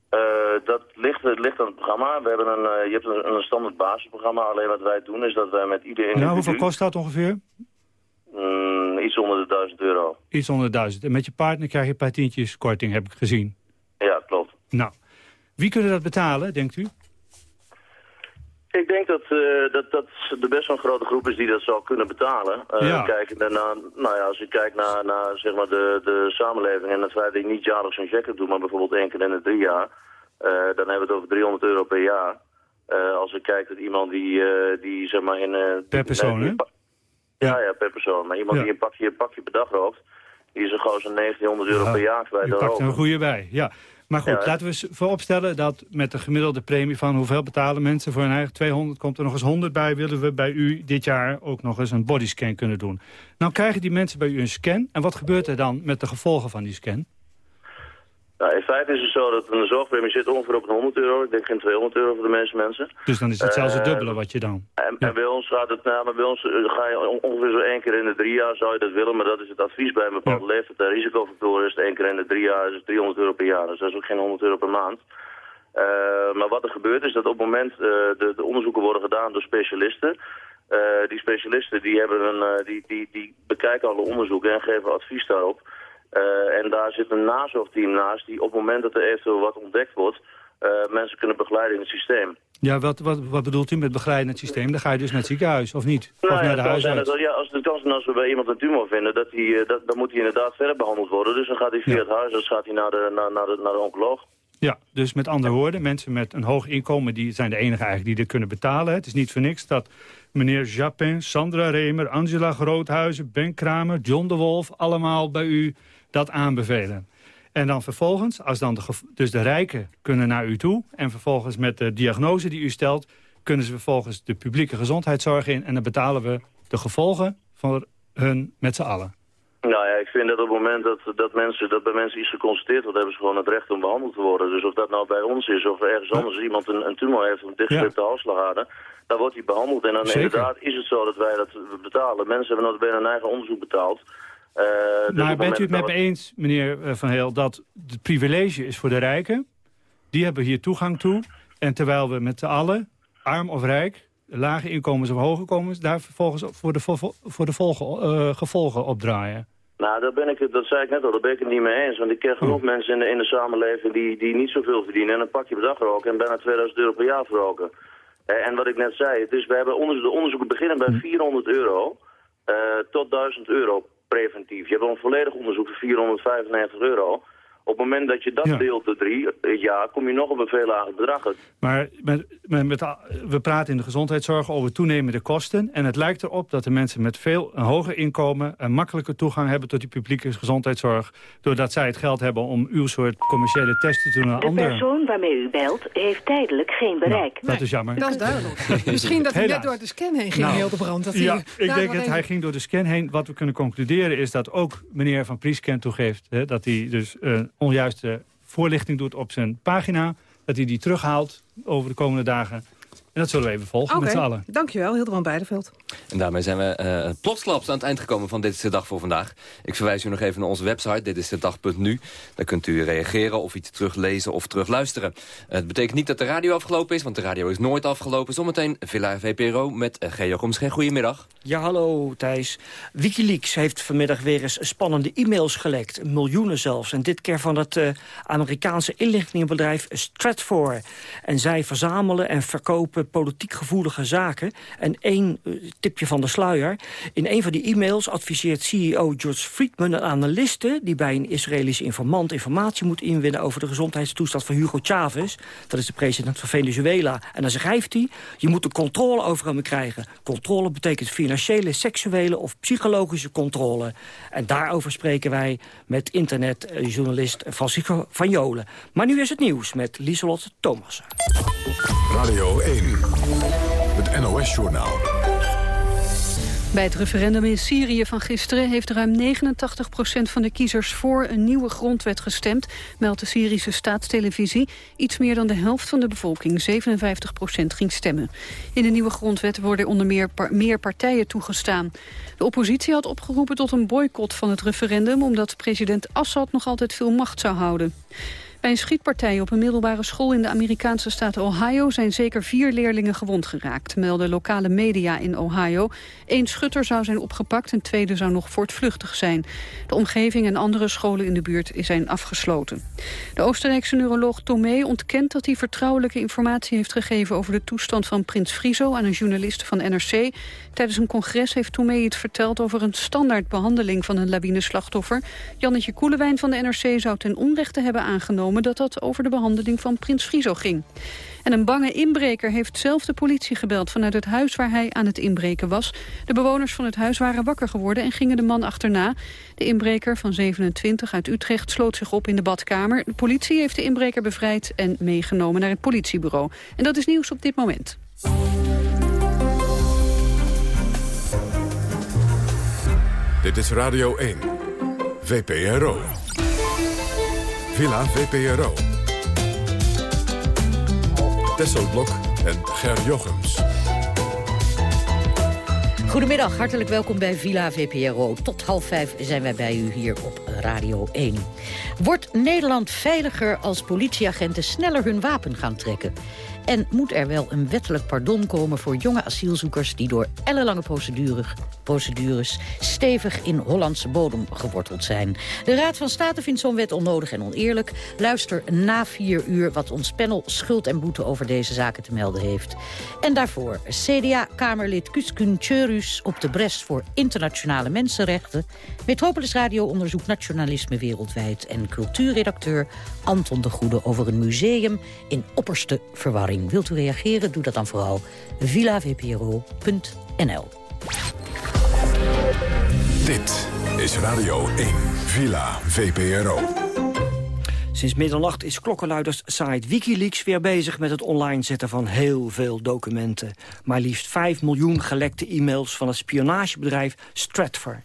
Eh, dat ligt, het ligt aan het programma. We hebben een, eh, je hebt een, een standaard basisprogramma. Alleen wat wij doen is dat wij met ieder individu... Nou, hoeveel kost dat ongeveer? Mm, iets onder de 1000 euro. Iets onder de duizend. En met je partner krijg je een paar tientjes korting, heb ik gezien. Ja, klopt. Nou, wie kunnen dat betalen, denkt u? Ik denk dat, eh, dat, dat er best wel een grote groep is die dat zou kunnen betalen. Eh Ja. kijkend daarna, nou ja, als je kijkt naar, naar zeg maar de, de samenleving en het feit dat je niet jaarlijks een check-up doet, maar bijvoorbeeld één keer in de drie jaar, eh, dan hebben we het over 300 euro per jaar. Eh, als ik kijk dat iemand die, eh, die zeg maar in... eh, Per persoon, hè? Ja, ja, per persoon. Maar iemand Ja. die een pakje, een pakje per dag rookt, die is er gewoon zo'n 1900 euro Ja, per jaar kwijt. Pakt er roken. een goede bij, ja. Maar goed, Ja. laten we eens vooropstellen dat met de gemiddelde premie van hoeveel betalen mensen voor hun eigen 200, komt er nog eens 100 bij. Willen we bij u dit jaar ook nog eens een bodyscan kunnen doen. Nou krijgen die mensen bij u een scan. En wat gebeurt er dan met de gevolgen van die scan? Nou, in feite is het zo dat een zorgpremie zit ongeveer op een 100 euro. Ik denk geen 200 euro voor de meeste mensen. Dus dan is het zelfs het Eh, dubbele wat je dan... En, en bij ons gaat het, nou, maar bij ons eh, ga je on- ongeveer zo één keer in de drie jaar zou je dat willen, maar dat is het advies bij een bepaalde leeftijd. De risicofactor is het één keer in de drie jaar, is het 300 euro per jaar. Dus dat is ook geen 100 euro per maand. Eh, maar wat er gebeurt is dat op het moment eh, de, de onderzoeken worden gedaan door specialisten. Die specialisten die hebben een, die, die, die bekijken alle onderzoeken en geven advies daarop. Eh, en daar zit een nazorgteam naast die op het moment dat er eventueel wat ontdekt wordt, eh, mensen kunnen begeleiden in het systeem. Ja, wat, wat, wat bedoelt u met begeleidend systeem? Dan ga je dus naar het ziekenhuis, of niet? Nou of ja, naar de het zijn huisarts? ja, als, het kan zijn als we bij iemand een tumor vinden, dat die, eh, dat, dan moet hij inderdaad verder behandeld worden. Dus dan gaat hij via het huisarts gaat hij naar, de, naar, naar, de, naar de oncoloog. Ja, dus met andere woorden, mensen met een hoog inkomen... die zijn de enige eigenlijk die dit kunnen betalen. Het is niet voor niks dat meneer Japin, Sandra Remer... Angela Groothuizen, Ben Kramer, John de Wolf... allemaal bij u dat aanbevelen. En dan vervolgens, als dan de, dus de rijken kunnen naar u toe... en vervolgens met de diagnose die u stelt... kunnen ze vervolgens de publieke gezondheidszorg in... en dan betalen we de gevolgen voor hun met z'n allen. Nou ja, ik vind dat op het moment dat, dat, mensen, dat bij mensen iets geconstateerd wordt, hebben ze gewoon het recht om behandeld te worden. Dus of dat nou bij ons is of ergens anders iemand een, een tumor heeft of een dichtgeslipte halsslagader, dan wordt hij behandeld. En dan Zeker. inderdaad is het zo dat wij dat betalen. Mensen hebben nog bijna een eigen onderzoek betaald. Eh, dus op maar het bent u het met me eens, meneer eh, Van Heel, dat het privilege is voor de rijken... die hebben hier toegang toe. En terwijl we met z'n allen, arm of rijk, lage inkomens of hoge inkomens... daar vervolgens voor de, vo- voor de volge- eh, gevolgen opdraaien. Nou, daar ben ik, het- dat zei ik net al, daar ben ik het niet mee eens. Want ik ken genoeg mensen in de, in de samenleving die, die niet zoveel verdienen... en een pakje per dag roken en bijna 2000 euro per jaar roken. Eh, en wat ik net zei, dus we hebben de onderzoeken beginnen bij 400 euro eh, tot 1000 euro preventief. Je hebt een volledig onderzoek voor 495 euro. Op het moment dat je dat deelt door drie jaar, kom je nog op een veel lager bedrag. Maar met, met, met- we praten in de gezondheidszorg over toenemende kosten. En het lijkt erop dat de mensen met veel een hoger inkomen... een makkelijker toegang hebben tot die publieke gezondheidszorg... doordat zij het geld hebben om uw soort commerciële testen te doen aan De anderen. persoon waarmee u belt heeft tijdelijk geen bereik. Dat is jammer. Dat is duidelijk. [LAUGHS] Misschien dat hij net door de scan heen ging, Nou, heel de brand. Dat ja, hij ik denk dat even- hij ging door de scan heen. Wat we kunnen concluderen is dat ook meneer Van Priesken toegeeft... Hè, dat hij dus eh, onjuiste voorlichting doet op zijn pagina. Dat hij die terughaalt over de komende dagen. En dat zullen we even volgen Oké, met z'n allen. dankjewel, Hildebrand Beideveld. En daarmee zijn we eh plotsklaps aan het eind gekomen van Dit is de Dag voor vandaag. Ik verwijs u nog even naar onze website, dit is de dag.nu. Daar kunt u reageren of iets teruglezen of terugluisteren. Eh, Het betekent niet dat de radio afgelopen is, want de radio is nooit afgelopen. Zometeen Villa VPRO met uh, Geo Gomschen. Goedemiddag. Ja, hallo Thijs. Wikileaks heeft vanmiddag weer eens spannende e-mails gelekt. Miljoenen zelfs. En dit keer van het eh, Amerikaanse inlichtingenbedrijf Stratfor. En zij verzamelen en verkopen politiek gevoelige zaken. En één eh, tipje van de sluier. In een van die e-mails adviseert CEO George Friedman een analiste... die bij een Israëlische informant informatie moet inwinnen... over de gezondheidstoestand van Hugo Chavez. Dat is de president van Venezuela. En dan schrijft hij, je moet de controle over hem krijgen. Controle betekent financiële, seksuele of psychologische controle. En daarover spreken wij met internetjournalist Francisco van Jolen. Maar nu is het nieuws met Lieselot Thomassen. Radio 1, het NOS-journaal. Bij het referendum in Syrië van gisteren heeft ruim 89% van de kiezers voor een nieuwe grondwet gestemd, meldt de Syrische staatstelevisie. Iets meer dan de helft van de bevolking, 57% ging stemmen. In de nieuwe grondwet worden onder meer, meer partijen toegestaan. De oppositie had opgeroepen tot een boycott van het referendum, omdat president Assad nog altijd veel macht zou houden. Bij een schietpartij op een middelbare school in de Amerikaanse staat Ohio zijn zeker vier leerlingen gewond geraakt, melden lokale media in Ohio. Eén schutter zou zijn opgepakt, een tweede zou nog voortvluchtig zijn. De omgeving en andere scholen in de buurt zijn afgesloten. De Oostenrijkse neuroloog Tomé ontkent dat hij vertrouwelijke informatie heeft gegeven over de toestand van prins Friso aan een journalist van NRC. Tijdens een congres heeft Tomé iets verteld over een standaard behandeling van een lawineslachtoffer. Jannetje Koelewijn van de NRC zou ten onrechte hebben aangenomen dat dat over de behandeling van prins Friso ging. En een bange inbreker heeft zelf de politie gebeld vanuit het huis waar hij aan het inbreken was. De bewoners van het huis waren wakker geworden en gingen de man achterna. De inbreker van 27 uit Utrecht sloot zich op in de badkamer. De politie heeft de inbreker bevrijd en meegenomen naar het politiebureau. En dat is nieuws op dit moment. Dit is Radio 1, VPRO. Villa VPRO. Tesselblok en Ger Jochems. Goedemiddag, hartelijk welkom bij Villa VPRO. Tot half vijf zijn wij bij u hier op Radio 1. Wordt Nederland veiliger als politieagenten sneller hun wapen gaan trekken? En moet er wel een wettelijk pardon komen voor jonge asielzoekers... die door ellenlange procedures, procedures stevig in Hollandse bodem geworteld zijn? De Raad van State vindt zo'n wet onnodig en oneerlijk. Luister na vier uur wat ons panel schuld en boete over deze zaken te melden heeft. En daarvoor CDA-Kamerlid Kuskun Tjörus op de bres voor internationale mensenrechten... Metropolis Radio onderzoekt nationalisme wereldwijd... en cultuurredacteur Anton de Goede over een museum in opperste verwarring. Wilt u reageren? Doe dat dan vooral villavpro.nl. Dit is Radio 1, Villa VPRO. Sinds middernacht is klokkenluiderssite Wikileaks weer bezig met het online zetten van heel veel documenten. Maar liefst 5 miljoen gelekte e-mails van het spionagebedrijf Stratfor.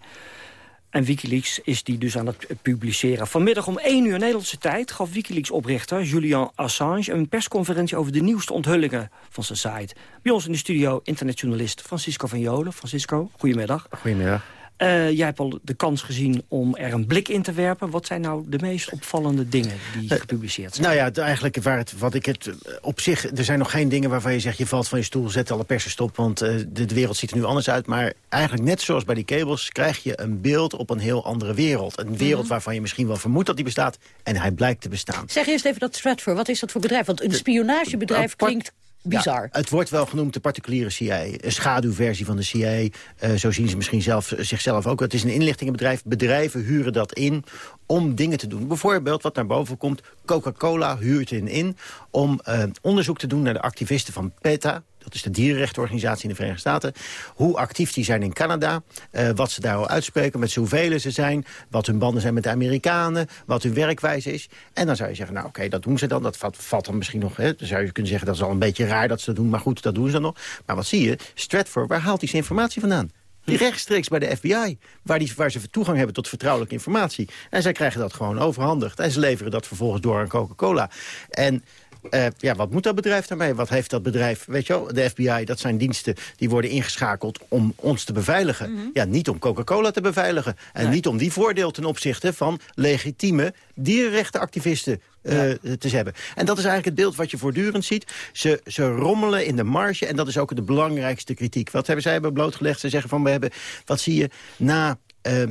En Wikileaks is die dus aan het publiceren. Vanmiddag om 1 uur Nederlandse tijd gaf Wikileaks-oprichter Julian Assange... een persconferentie over de nieuwste onthullingen van zijn site. Bij ons in de studio internetjournalist Francisco van Jolen. Francisco, goedemiddag. Goedemiddag. Eh, jij hebt al de kans gezien om er een blik in te werpen. Wat zijn nou de meest opvallende dingen die gepubliceerd zijn? Nou ja, eigenlijk waar het, wat ik het eh, op zich... Er zijn nog geen dingen waarvan je zegt... je valt van je stoel, zet alle persen stop... want eh, de, de wereld ziet er nu anders uit. Maar eigenlijk net zoals bij die kabels... krijg je een beeld op een heel andere wereld. Een wereld Mhm. waarvan je misschien wel vermoedt dat die bestaat... en hij blijkt te bestaan. Zeg eerst even dat Stratfor, wat is dat voor bedrijf? Want een spionagebedrijf klinkt bizar. Ja, het wordt wel genoemd de particuliere CIA. Een schaduwversie van de CIA. Eh, zo zien ze misschien zelf, zichzelf ook. Het is een inlichtingenbedrijf. Bedrijven huren dat in om dingen te doen. Bijvoorbeeld, wat naar boven komt... Coca-Cola huurt in in om eh, onderzoek te doen naar de activisten van PETA... Dat is de dierenrechtenorganisatie in de Verenigde Staten. Hoe actief die zijn in Canada. eh, wat ze daar al uitspreken, met z'n hoeveel ze zijn. Wat hun banden zijn met de Amerikanen. Wat hun werkwijze is. En dan zou je zeggen, nou oké, dat doen ze dan. Dat valt, dan misschien nog. Hè. Dan zou je kunnen zeggen, dat is al een beetje raar dat ze dat doen. Maar goed, dat doen ze dan nog. Maar wat zie je? Stratfor, waar haalt hij zijn informatie vandaan? Rechtstreeks bij de FBI, waar, die, waar ze toegang hebben tot vertrouwelijke informatie. En zij krijgen dat gewoon overhandigd. En ze leveren dat vervolgens door aan Coca-Cola. En eh, ja, wat moet dat bedrijf daarmee? Wat heeft dat bedrijf? Weet je wel, de FBI, dat zijn diensten die worden ingeschakeld om ons te beveiligen. Ja, niet om Coca-Cola te beveiligen. En niet om die voordeel ten opzichte van legitieme dierenrechtenactivisten eh, te hebben. En dat is eigenlijk het beeld wat je voortdurend ziet. Ze, ze rommelen in de marge en dat is ook de belangrijkste kritiek. Wat hebben zij hebben blootgelegd? Ze zeggen van we hebben, wat zie je, na... eh,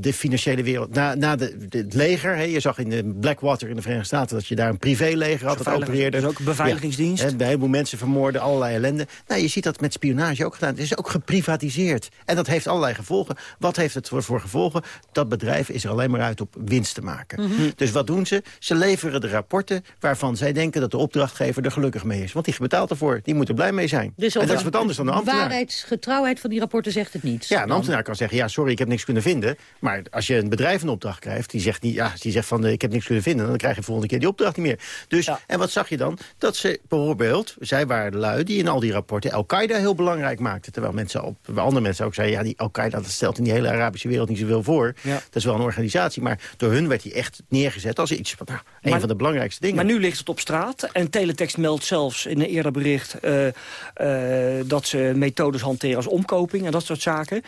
de financiële wereld, na, na de, de- het leger. Hè, je zag in de Blackwater in de Verenigde Staten... dat je daar een privéleger had dat opereerde. dus ook een beveiligingsdienst. Ja, hè, een heleboel mensen vermoorden, allerlei ellende. Nou, je ziet dat met spionage ook gedaan. Het is ook geprivatiseerd. En dat heeft allerlei gevolgen. Wat heeft het voor, voor gevolgen? Dat bedrijf is er alleen maar uit op winst te maken. Mhm. Dus wat doen ze? Ze leveren de rapporten waarvan zij denken dat de opdrachtgever er gelukkig mee is. Want die betaalt ervoor. Die moet er blij mee zijn. Dus en dat is wat anders dan de ambtenaar. waarheidsgetrouwheid van die rapporten zegt het niet. Ja, een ambtenaar kan zeggen, ja, sorry, ik heb niks kunnen vinden. Maar als je een bedrijf een opdracht krijgt, die zegt, niet, ja, die zegt van, eh, ik heb niks kunnen vinden, dan krijg je de volgende keer die opdracht niet meer. Dus, en wat zag je dan? Dat ze bijvoorbeeld, zij waren de lui die in al die rapporten Al-Qaeda heel belangrijk maakten. Terwijl mensen op, andere mensen ook zeiden, ja, die Al-Qaeda, dat stelt in die hele Arabische wereld niet zoveel voor. Dat is wel een organisatie, maar door hun werd hij echt neergezet als iets van, nou, een Maar- van de belangrijkste dingen. Maar nu ligt het op straat. En Teletext meldt zelfs in een eerder bericht... eh, eh, dat ze methodes hanteren als omkoping en dat soort zaken.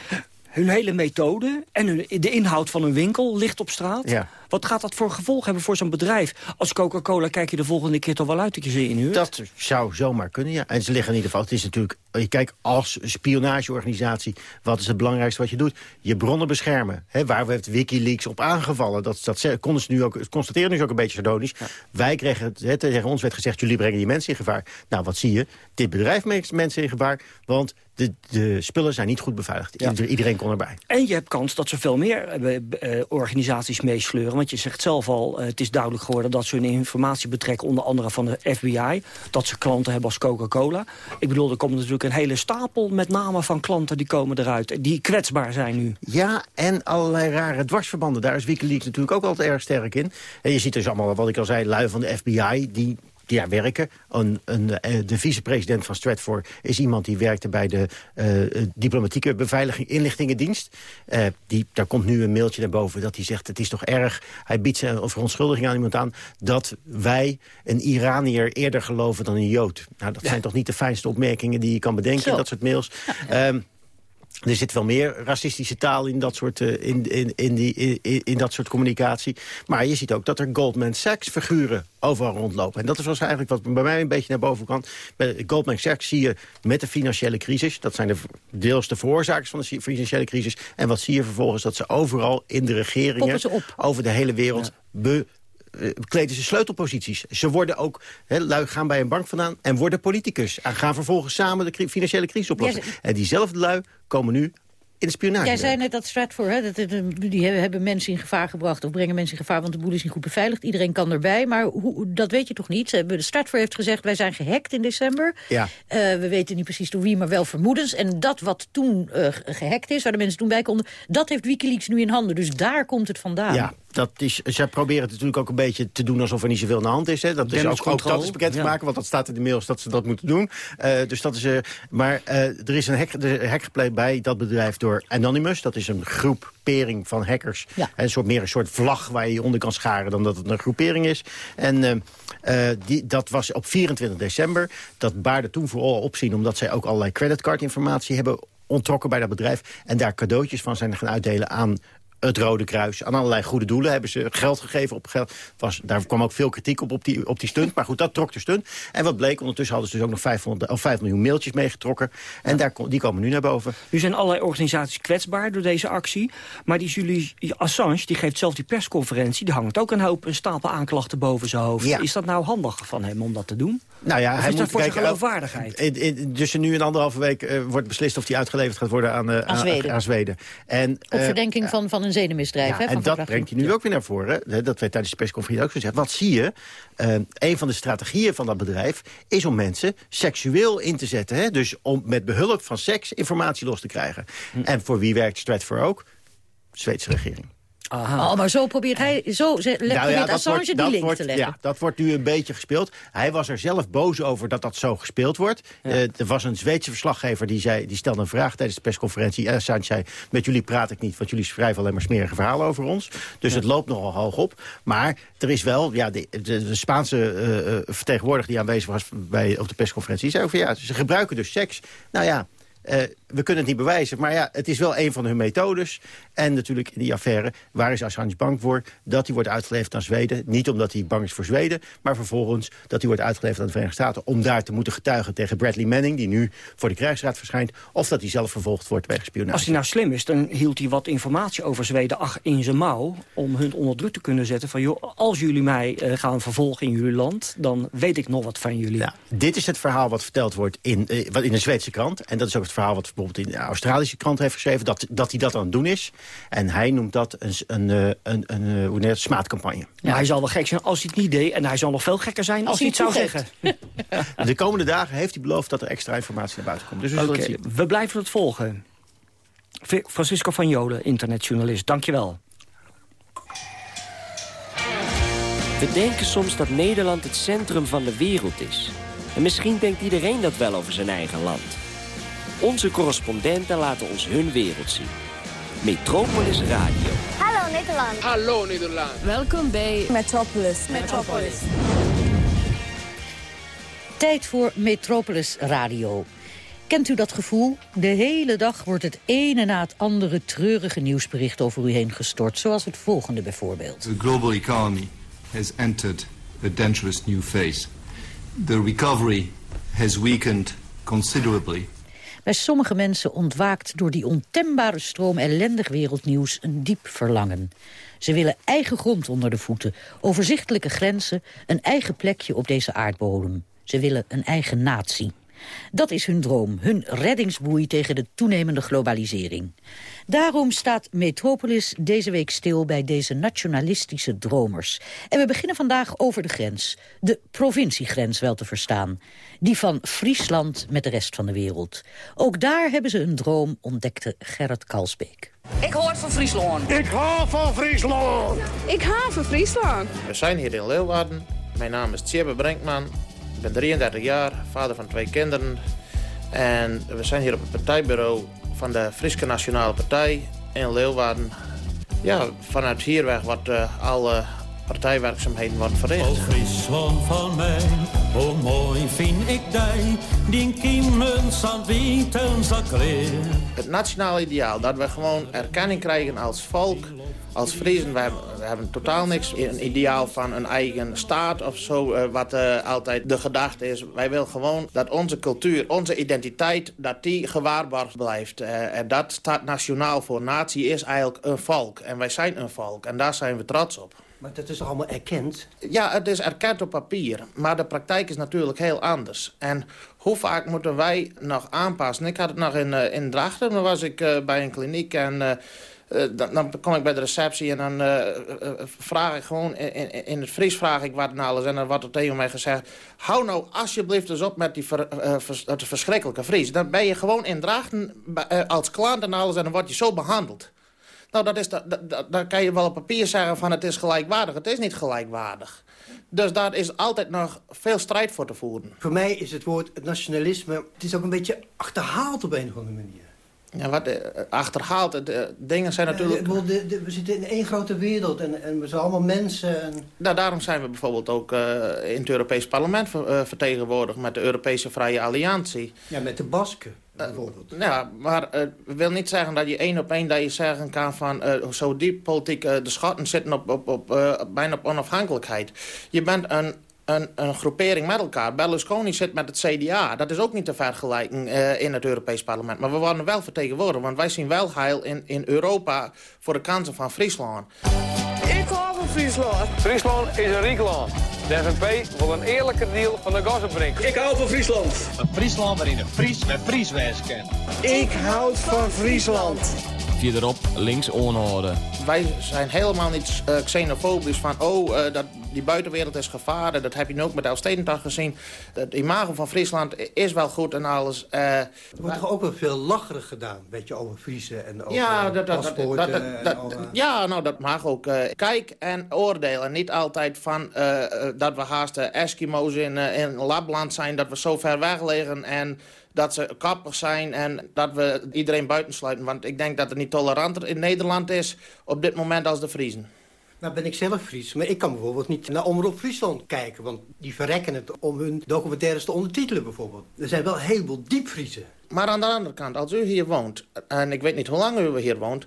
Hun hele methode en hun, de inhoud van hun winkel ligt op straat. Ja. Wat gaat dat voor gevolg hebben voor zo'n bedrijf? Als Coca-Cola kijk je de volgende keer toch wel uit dat je ze inhuurt? Dat zou zomaar kunnen, ja. En ze liggen in ieder geval, het is natuurlijk... Je kijkt als spionageorganisatie, wat is het belangrijkste wat je doet? Je bronnen beschermen. Hè, waar heeft Wikileaks op aangevallen? Dat, dat konden ze nu ook, constateren nu ook een beetje sardonisch. Wij kregen, het, hè, tegen ons werd gezegd, jullie brengen die mensen in gevaar. Nou, wat zie je? Dit bedrijf brengt mensen in gevaar, want de, de spullen zijn niet goed beveiligd. Ieder- Iedereen kon erbij. En je hebt kans dat ze veel meer eh, eh, organisaties meesleuren. Want je zegt zelf al, eh, het is duidelijk geworden... dat ze hun informatie betrekken, onder andere van de FBI. Dat ze klanten hebben als Coca-Cola. Ik bedoel, er komt natuurlijk een hele stapel met namen van klanten... die komen eruit, die kwetsbaar zijn nu. Ja, en allerlei rare dwarsverbanden. Daar is Wikileaks natuurlijk ook altijd erg sterk in. En je ziet dus allemaal, wat ik al zei, lui van de FBI... die die daar werken. Een, een, eh, de vicepresident van Stratfor is iemand die werkte bij de eh, eh, diplomatieke beveiliging inlichtingendienst. Die, daar komt nu een mailtje naar boven dat hij zegt het is toch erg. Hij biedt zijn verontschuldiging aan iemand aan dat wij een Iranier eerder geloven dan een Jood. Nou, dat zijn toch niet de fijnste opmerkingen die je kan bedenken, Zo. dat soort mails. Ehm, er zit wel meer racistische taal in dat soort, eh, in, in, in, die, in, in dat soort communicatie. Maar je ziet ook dat er Goldman Sachs figuren overal rondlopen. En dat is was eigenlijk wat bij mij een beetje naar boven kan. Bij Goldman Sachs zie je met de financiële crisis... dat zijn de, deels de veroorzakers van de financiële crisis... en wat zie je vervolgens? Dat ze overal in de regeringen... Over de hele wereld... Be, eh, kleden ze sleutelposities. Ze worden ook, hè, lui gaan bij een bank vandaan en worden politicus. En gaan vervolgens samen de financiële crisis oplossen. En diezelfde lui komen nu in de spionage. Jij zei net dat Stratfor, hè, dat, die hebben, mensen in gevaar gebracht... of brengen mensen in gevaar, want de boel is niet goed beveiligd. Iedereen kan erbij, maar hoe, dat weet je toch niet? De Stratfor heeft gezegd, wij zijn gehackt in december. Ja. Eh, we weten niet precies door wie, maar wel vermoedens. En dat wat toen eh, gehackt is, waar de mensen toen bij konden... dat heeft Wikileaks nu in handen. Dus daar komt het vandaan. Ja, dat is, ze proberen het natuurlijk ook een beetje te doen alsof er niet zoveel aan de hand is. Hè. Dat is ook, ook dat is bekend te Ja. maken, want dat staat in de mails dat ze dat moeten doen. Eh, dus dat is, eh, maar eh, er is een hack, de hack gepleegd bij dat bedrijf door Anonymous. Dat is een groepering van hackers. Een soort, meer een soort vlag waar je je onder kan scharen dan dat het een groepering is. En eh, eh, die, dat was op 24 december. Dat baarde toen vooral opzien omdat zij ook allerlei creditcardinformatie hebben ontrokken bij dat bedrijf... en daar cadeautjes van zijn gaan uitdelen aan het Rode Kruis. Aan allerlei goede doelen hebben ze geld gegeven. Op geld. Was, daar kwam ook veel kritiek op, op die, op die stunt. Maar goed, dat trok de stunt. En wat bleek, ondertussen hadden ze dus ook nog 500, of 5 miljoen mailtjes meegetrokken. En daar, die komen nu naar boven. Nu zijn allerlei organisaties kwetsbaar door deze actie. Maar die Julie Assange, die geeft zelf die persconferentie... die hangt ook een hoop een stapel aanklachten boven zijn hoofd. Ja. Is dat nou handig van hem om dat te doen? Nou ja, Of hij is dat moet voor zijn kijken, geloofwaardigheid? In, in, tussen nu en anderhalve week eh, wordt beslist of hij uitgeleverd gaat worden aan, eh, Zweden. aan Zweden. En, Op eh, verdenking van, van een zedenmisdrijf. Ja, hè, van en dat brengt hij nu ook weer naar voren. Hè, Dat werd tijdens de persconferentie ook gezegd. Wat zie je? Eh, een van de strategieën van dat bedrijf is om mensen seksueel in te zetten. Hè? Dus om met behulp van seks informatie los te krijgen. Hm. En voor wie werkt Stratfor ook? Zweedse regering. Oh, maar zo probeert hij, zo le- probeert Assange wordt- die link wordt- te leggen. Ja, dat wordt nu een beetje gespeeld. Hij was er zelf boos over dat dat zo gespeeld wordt. Eh, er was een Zweedse verslaggever die, zei, die stelde een vraag tijdens de persconferentie. En Assange zei, met jullie praat ik niet, want jullie schrijven alleen maar smerige verhalen over ons. Dus het loopt nogal hoog op. Maar er is wel, ja, de, de, de Spaanse eh, eh, vertegenwoordiger die aanwezig was bij, op de persconferentie... die zei ook van, ja, ze gebruiken dus seks. Nou ja, eh, we kunnen het niet bewijzen, maar ja, het is wel een van hun methodes. En natuurlijk in die affaire, waar is Assange bang voor? Dat hij wordt uitgeleverd aan Zweden. Niet omdat hij bang is voor Zweden, maar vervolgens dat hij wordt uitgeleverd aan de Verenigde Staten... om daar te moeten getuigen tegen Bradley Manning, die nu voor de krijgsraad verschijnt... of dat hij zelf vervolgd wordt wegens spionage. Als hij nou slim is, dan hield hij wat informatie over Zweden ach, in zijn mouw... om hun onder druk te kunnen zetten van... joh, als jullie mij eh, gaan vervolgen in jullie land... dan weet ik nog wat van jullie. Dit is het verhaal wat verteld wordt in, wat in een Zweedse krant. En dat is ook het verhaal wat bijvoorbeeld in de Australische krant heeft geschreven... dat, dat hij dat aan het doen is. En hij noemt dat een, s- een, eh, een, een, eh, hoe smaadcampagne. Ja, hij zal wel gek zijn als hij het niet deed... en hij zal nog veel gekker zijn als, hij het zou zeggen. [LAUGHS] De komende dagen heeft hij beloofd dat er extra informatie naar buiten komt. Dus we we blijven het volgen. Francisco van Jolen, internetjournalist, dankjewel. We denken soms dat Nederland het centrum van de wereld is. En misschien denkt iedereen dat wel over zijn eigen land. Onze correspondenten laten ons hun wereld zien. Metropolis Radio. Hallo Nederland. Hallo Nederland. Welkom bij Metropolis. Metropolis. Tijd voor Metropolis Radio. Kent u dat gevoel? De hele dag wordt het ene na het andere treurige nieuwsbericht over u heen gestort. Zoals het volgende bijvoorbeeld. The global economy has entered a dangerous new phase. The recovery has weakened considerably. Bij sommige mensen ontwaakt door die ontembare stroom ellendig wereldnieuws een diep verlangen. Ze willen eigen grond onder de voeten, overzichtelijke grenzen, een eigen plekje op deze aardbodem. Ze willen een eigen natie. Dat is hun droom, hun reddingsboei tegen de toenemende globalisering. Daarom staat Metropolis deze week stil bij deze nationalistische dromers. En we beginnen vandaag over de grens. De provinciegrens wel te verstaan. Die van Friesland met de rest van de wereld. Ook daar hebben ze een droom, ontdekte Gerrit Kalsbeek. Ik hoor van Friesland. Ik hou van Friesland. Ik hou van Friesland. We zijn hier in Leeuwarden. Mijn naam is Tjebbe Brinkman. Ik ben 33 jaar, vader van twee kinderen. En we zijn hier op het partijbureau van de Friese Nationale Partij in Leeuwarden. Ja, vanuit hierweg wordt uh, alle partijwerkzaamheden worden verricht. O Friesland van mij, hoe mooi vind ik die, die kiemen. Het nationale ideaal, dat we gewoon erkenning krijgen als volk, als Friesen. We hebben, we hebben totaal niks, een ideaal van een eigen staat of zo, uh, wat uh, altijd de gedachte is. Wij willen gewoon dat onze cultuur, onze identiteit, dat die gewaarborgd blijft. Uh, en dat staat nationaal voor natie is eigenlijk een volk. En wij zijn een volk en daar zijn we trots op. Maar dat is toch allemaal erkend? Ja, het is erkend op papier. Maar de praktijk is natuurlijk heel anders. En hoe vaak moeten wij nog aanpassen? Ik had het nog in, uh, in Drachten. Dan was ik uh, bij een kliniek en... Uh, dan, dan, kom ik bij de receptie en dan vraag ik gewoon... In, in, het Fries vraag ik wat en alles. En dan wordt er tegen mij gezegd... hou nou alsjeblieft eens op met die ver, verschrikkelijke Fries. Dan ben je gewoon in Drachten als klant en alles... en dan word je zo behandeld. Nou, dat is dat, dat, dan kan je wel op papier zeggen van het is gelijkwaardig. Het is niet gelijkwaardig. Dus daar is altijd nog veel strijd voor te voeren. Voor mij is het woord nationalisme... het is ook een beetje achterhaald op een of andere manier. Ja, wat uh, achterhaald? De dingen zijn natuurlijk... De, de, we zitten in één grote wereld en, en we zijn allemaal mensen. En... Nou, daarom zijn we bijvoorbeeld ook uh, in het Europees parlement ver, vertegenwoordigd... met de Europese Vrije Alliantie. Ja, met de Basken. bijvoorbeeld. Ja, maar het wil niet zeggen dat je één op één dat je zeggen kan van eh, zo diep politiek eh, de schatten zitten op, op, op eh, bijna op onafhankelijkheid. Je bent een, een, een groepering met elkaar. Berlusconi zit met het CDA. Dat is ook niet te vergelijken eh, in het Europees parlement. Maar we worden wel vertegenwoordigd, want wij zien wel heil in, in Europa voor de kansen van Friesland. Ik hou van Friesland. Friesland is een Riekland. De FNP wil een eerlijke deal van de gasopbrink. Ik hou van Friesland. Een Friesland waarin een Fries met Fries wezen kan. Ik houd van Friesland. Erop links onhouden. Wij zijn helemaal niet eh, xenofobisch van... oh, eh, dat, die buitenwereld is gevaar. Dat heb je nu ook met Elfstedendag gezien. Het imago van Friesland is wel goed en alles. Eh, Er wordt toch ook wel veel lacherig gedaan, weet je, over Friesen en over ja, dat, dat, dat, over- ja, nou, dat mag ook. eh, kijk en oordeel. En niet altijd van eh, dat we haast Eskimo's in, in Lapland zijn... dat we zo ver weg liggen en dat ze kappig zijn... en dat we iedereen buitensluiten. Want ik denk dat het niet toleranter in Nederland is op dit moment als de Friesen. Nou ben ik zelf Fries, maar ik kan bijvoorbeeld niet naar Omroep Friesland kijken. Want die verrekken het om hun documentaires te ondertitelen bijvoorbeeld. Er zijn wel een heleboel diepvriezen. Maar aan de andere kant, als u hier woont... en ik weet niet hoe lang u hier woont...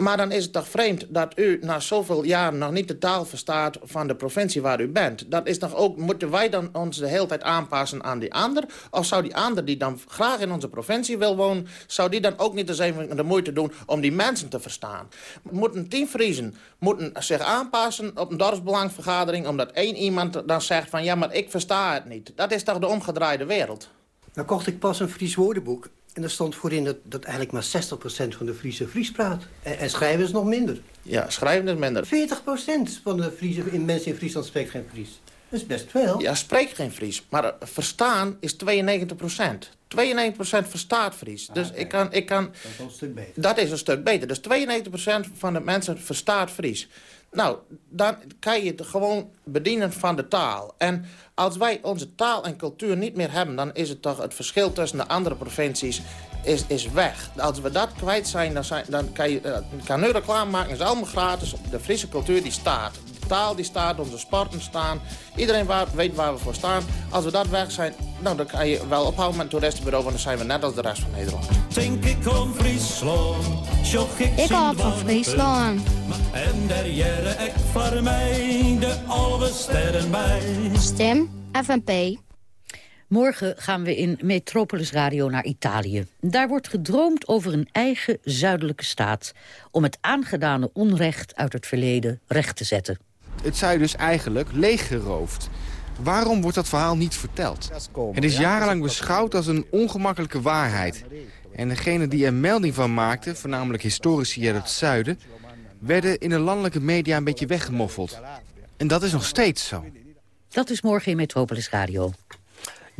maar dan is het toch vreemd dat u na zoveel jaren... nog niet de taal verstaat van de provincie waar u bent. Dat is toch ook, moeten wij dan ons de hele tijd aanpassen aan die ander? Of zou die ander die dan graag in onze provincie wil wonen... zou die dan ook niet eens even de moeite doen om die mensen te verstaan? Moeten tien Friesen moeten zich aanpassen op een dorpsbelangvergadering... omdat één iemand dan zegt van ja, maar ik versta het niet. Dat is toch de omgedraaide wereld? Nou kocht ik pas een Fries woordenboek. En daar stond voorin dat, dat eigenlijk maar 60% van de Friese Fries praat. En, en schrijven is nog minder. Ja, schrijven is minder. 40% van de Friese, in mensen in Friesland spreekt geen Fries. Dat is best veel. Ja, spreekt geen Fries. Maar eh, verstaan is 92 procent. 92% verstaat Fries. Dus ik kan, ik kan... Dat is een stuk beter. Dat is een stuk beter. Dus 92% van de mensen verstaat Fries. Nou, dan kan je het gewoon bedienen van de taal. En als wij onze taal en cultuur niet meer hebben... dan is het toch het verschil tussen de andere provincies is, is weg. Als we dat kwijt zijn, dan, zijn, dan kan je eh, kan nu reclame maken. Het is allemaal gratis. De Friese cultuur die staat. De taal die staat, onze sporten staan. Iedereen waar, weet waar we voor staan. Als we dat weg zijn, nou, dan kan je wel ophouden met het toeristenbureau... want dan zijn we net als de rest van Nederland. Denk ik om Friesland, ik hou van Friesland. En ik voor mij de alwe sterren bij. Stem FNP. Morgen gaan we in Metropolis Radio naar Italië. Daar wordt gedroomd over een eigen zuidelijke staat... om het aangedane onrecht uit het verleden recht te zetten. Het zuiden is eigenlijk leeggeroofd. Waarom wordt dat verhaal niet verteld? Het is jarenlang beschouwd als een ongemakkelijke waarheid. En degenen die er melding van maakten, voornamelijk historici uit het zuiden... werden in de landelijke media een beetje weggemoffeld. En dat is nog steeds zo. Dat is morgen in Metropolis Radio.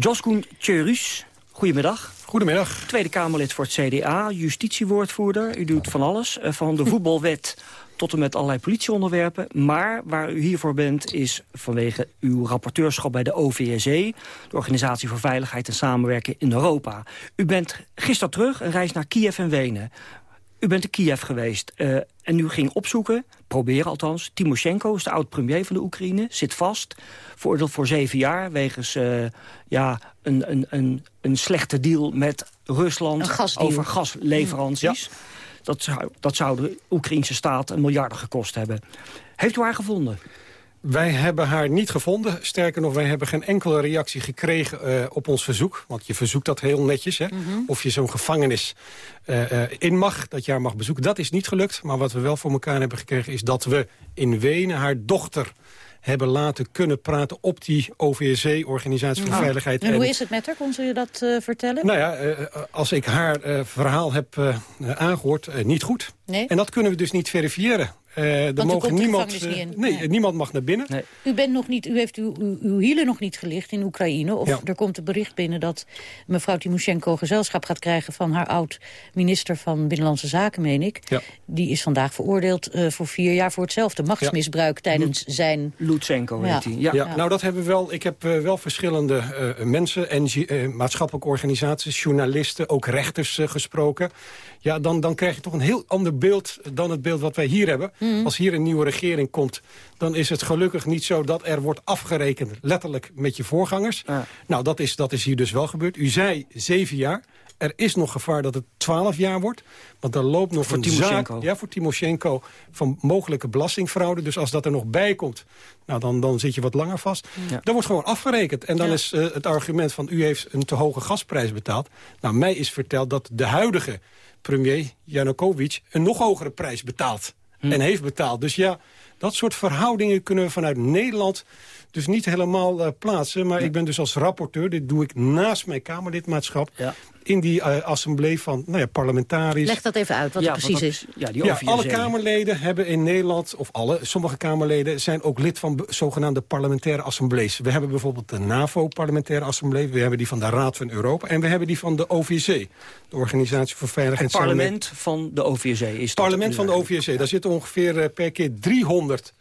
Joskoen Tjeurus, goedemiddag. Goedemiddag. Tweede Kamerlid voor het CDA, justitiewoordvoerder. U doet van alles, eh, van de [LAUGHS] voetbalwet tot en met allerlei politieonderwerpen. Maar waar u hiervoor bent is vanwege uw rapporteurschap bij de OVSE... de Organisatie voor Veiligheid en Samenwerking in Europa. U bent gisteren terug, een reis naar Kiev en Wenen. U bent in Kiev geweest eh, en u ging opzoeken, proberen althans... Timoshenko is de oud-premier van de Oekraïne, zit vast... veroordeeld voor zeven jaar wegens eh, ja, een, een, een, een slechte deal met Rusland... Gasdeal. over gasleveranties. Dat, zou, dat zou de Oekraïnse staat een miljarden gekost hebben. Heeft u haar gevonden? Wij hebben haar niet gevonden. Sterker nog, wij hebben geen enkele reactie gekregen eh, op ons verzoek. Want je verzoekt dat heel netjes. Hè? Of je zo'n gevangenis eh, eh, in mag, dat je haar mag bezoeken. Dat is niet gelukt. Maar wat we wel voor elkaar hebben gekregen... is dat we in Wenen haar dochter hebben laten kunnen praten... op die OVSC, Organisatie voor Oh. Veiligheid. En hoe is het met haar? Kon ze je dat vertellen? Nou ja, als ik haar verhaal heb eh, aangehoord, eh, niet goed. Nee? En dat kunnen we dus niet verifiëren. Eh, er mogen niemand, niet eh, nee, niemand mag naar binnen. U, bent nog niet, u heeft uw, uw, uw hielen nog niet gelicht in Oekraïne. Of Ja. er komt een bericht binnen dat mevrouw Timoshenko gezelschap gaat krijgen... van haar oud-minister van Binnenlandse Zaken, meen ik. Ja. Die is vandaag veroordeeld eh, voor vier jaar voor hetzelfde machtsmisbruik... tijdens zijn... Lutsenko Ja. heet hij. Ja, Ja. nou dat hebben we wel. Ik heb wel verschillende eh, mensen, NG, eh, maatschappelijke organisaties, journalisten, ook rechters gesproken. Ja, dan, dan krijg je toch een heel ander beeld dan het beeld wat wij hier hebben. Mhm. Als hier een nieuwe regering komt, dan is het gelukkig niet zo dat er wordt afgerekend, letterlijk met je voorgangers. Nou, dat is, dat is hier dus wel gebeurd. U zei zeven jaar. Er is nog gevaar dat het 12 jaar wordt. Want er loopt nog Voor een Timoshenko. zaak ja, voor Timoshenko van mogelijke belastingfraude. Dus als dat er nog bij komt, nou, dan, dan zit je wat langer vast. Ja. Dan wordt gewoon afgerekend. En dan is eh, het argument van u heeft een te hoge gasprijs betaald. Nou, mij is verteld dat de huidige premier Janukovic een nog hogere prijs betaalt. Hm. En heeft betaald. Dus ja, dat soort verhoudingen kunnen we vanuit Nederland dus niet helemaal eh, plaatsen. Maar ik ben dus als rapporteur, dit doe ik naast mijn Kamerlidmaatschap... in die eh, assemblee van nou ja, parlementariërs. Leg dat even uit, wat het precies is. Ja, die Ja, alle Kamerleden hebben in Nederland, of alle, sommige Kamerleden... zijn ook lid van zogenaamde parlementaire assemblees. We hebben bijvoorbeeld de NAVO-parlementaire assemblee... we hebben die van de Raad van Europa... en we hebben die van de OVSE, de Organisatie voor Veiligheid Het en parlement van de OVSE is dat. Het parlement van de OVSE. Daar zitten ongeveer eh, per keer 300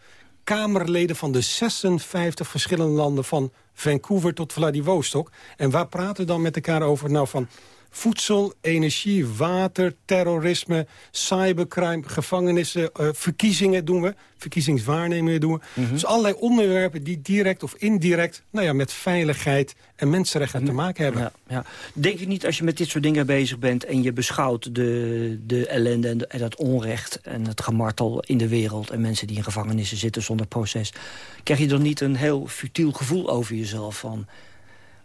Kamerleden van de 56 verschillende landen... van Vancouver tot Vladivostok. En waar praten dan met elkaar over? Nou, van voedsel, energie, water, terrorisme, cybercrime, gevangenissen, eh, verkiezingen doen we. Verkiezingswaarnemingen doen we. Dus allerlei onderwerpen die direct of indirect... Nou ja, met veiligheid en mensenrechten te maken hebben. Ja, ja. Denk je niet als je met dit soort dingen bezig bent... en je beschouwt de, de ellende en, de- en het onrecht en het gemartel in de wereld... en mensen die in gevangenissen zitten zonder proces... krijg je dan niet een heel futiel gevoel over jezelf van...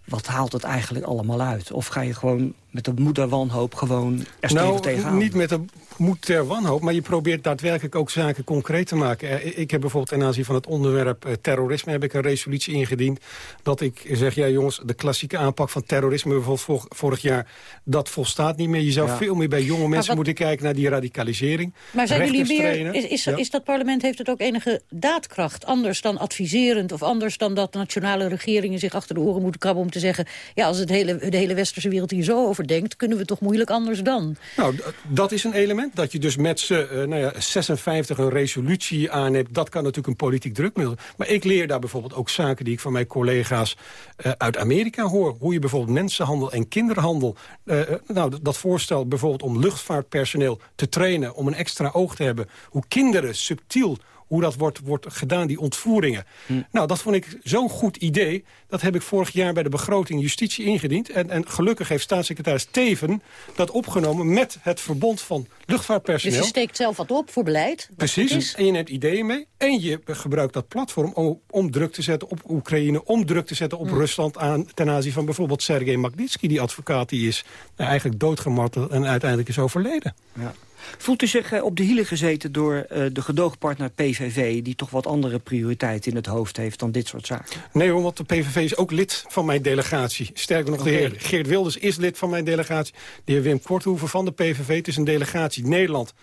wat haalt het eigenlijk allemaal uit? Of ga je gewoon met de moed der wanhoop gewoon er nou, tegenaan? niet met de moed ter wanhoop, maar je probeert daadwerkelijk ook zaken concreet te maken. Eh, Ik heb bijvoorbeeld ten aanzien van het onderwerp eh, terrorisme heb ik een resolutie ingediend. Dat ik zeg, ja jongens, de klassieke aanpak van terrorisme bijvoorbeeld vor- vorig jaar, dat volstaat niet meer. Je zou Ja. veel meer bij jonge mensen wat- moeten kijken naar die radicalisering. Maar zijn jullie meer, is, is, Ja. is dat parlement, heeft het ook enige daadkracht? Anders dan adviserend of anders dan dat nationale regeringen zich achter de oren moeten krabben om te zeggen... ja, als het hele, de hele westerse wereld hier zo over denkt, kunnen we toch moeilijk anders dan? Nou, dat is een element. Dat je dus met z'n eh, nou ja, 56 een resolutie aanneemt... dat kan natuurlijk een politiek drukmiddel. Maar ik leer daar bijvoorbeeld ook zaken die ik van mijn collega's eh, uit Amerika hoor. Hoe je bijvoorbeeld mensenhandel en kinderhandel... eh, nou, dat voorstel bijvoorbeeld om luchtvaartpersoneel te trainen... om een extra oog te hebben. Hoe kinderen subtiel hoe dat wordt, wordt gedaan, die ontvoeringen. Nou, dat vond ik zo'n goed idee. Dat heb ik vorig jaar bij de begroting justitie ingediend. En, en gelukkig heeft staatssecretaris Teven dat opgenomen... met het verbond van Dus luchtvaartpersoneel. je steekt zelf wat op voor beleid. Precies, en je neemt ideeën mee. En je gebruikt dat platform om, om druk te zetten op Oekraïne... om druk te zetten op Rusland aan, ten aanzien van bijvoorbeeld Sergej Magnitsky... die advocaat die is nou, eigenlijk doodgemarteld en uiteindelijk is overleden. Ja. Voelt u zich eh, op de hielen gezeten door eh, de gedoogpartner PVV... die toch wat andere prioriteiten in het hoofd heeft dan dit soort zaken? Nee hoor, want de PVV is ook lid van mijn delegatie. Sterker nog, de heer Geert Wilders is lid van mijn delegatie. De heer Wim Korthoeven van de PVV. Het is een delegatie Nederland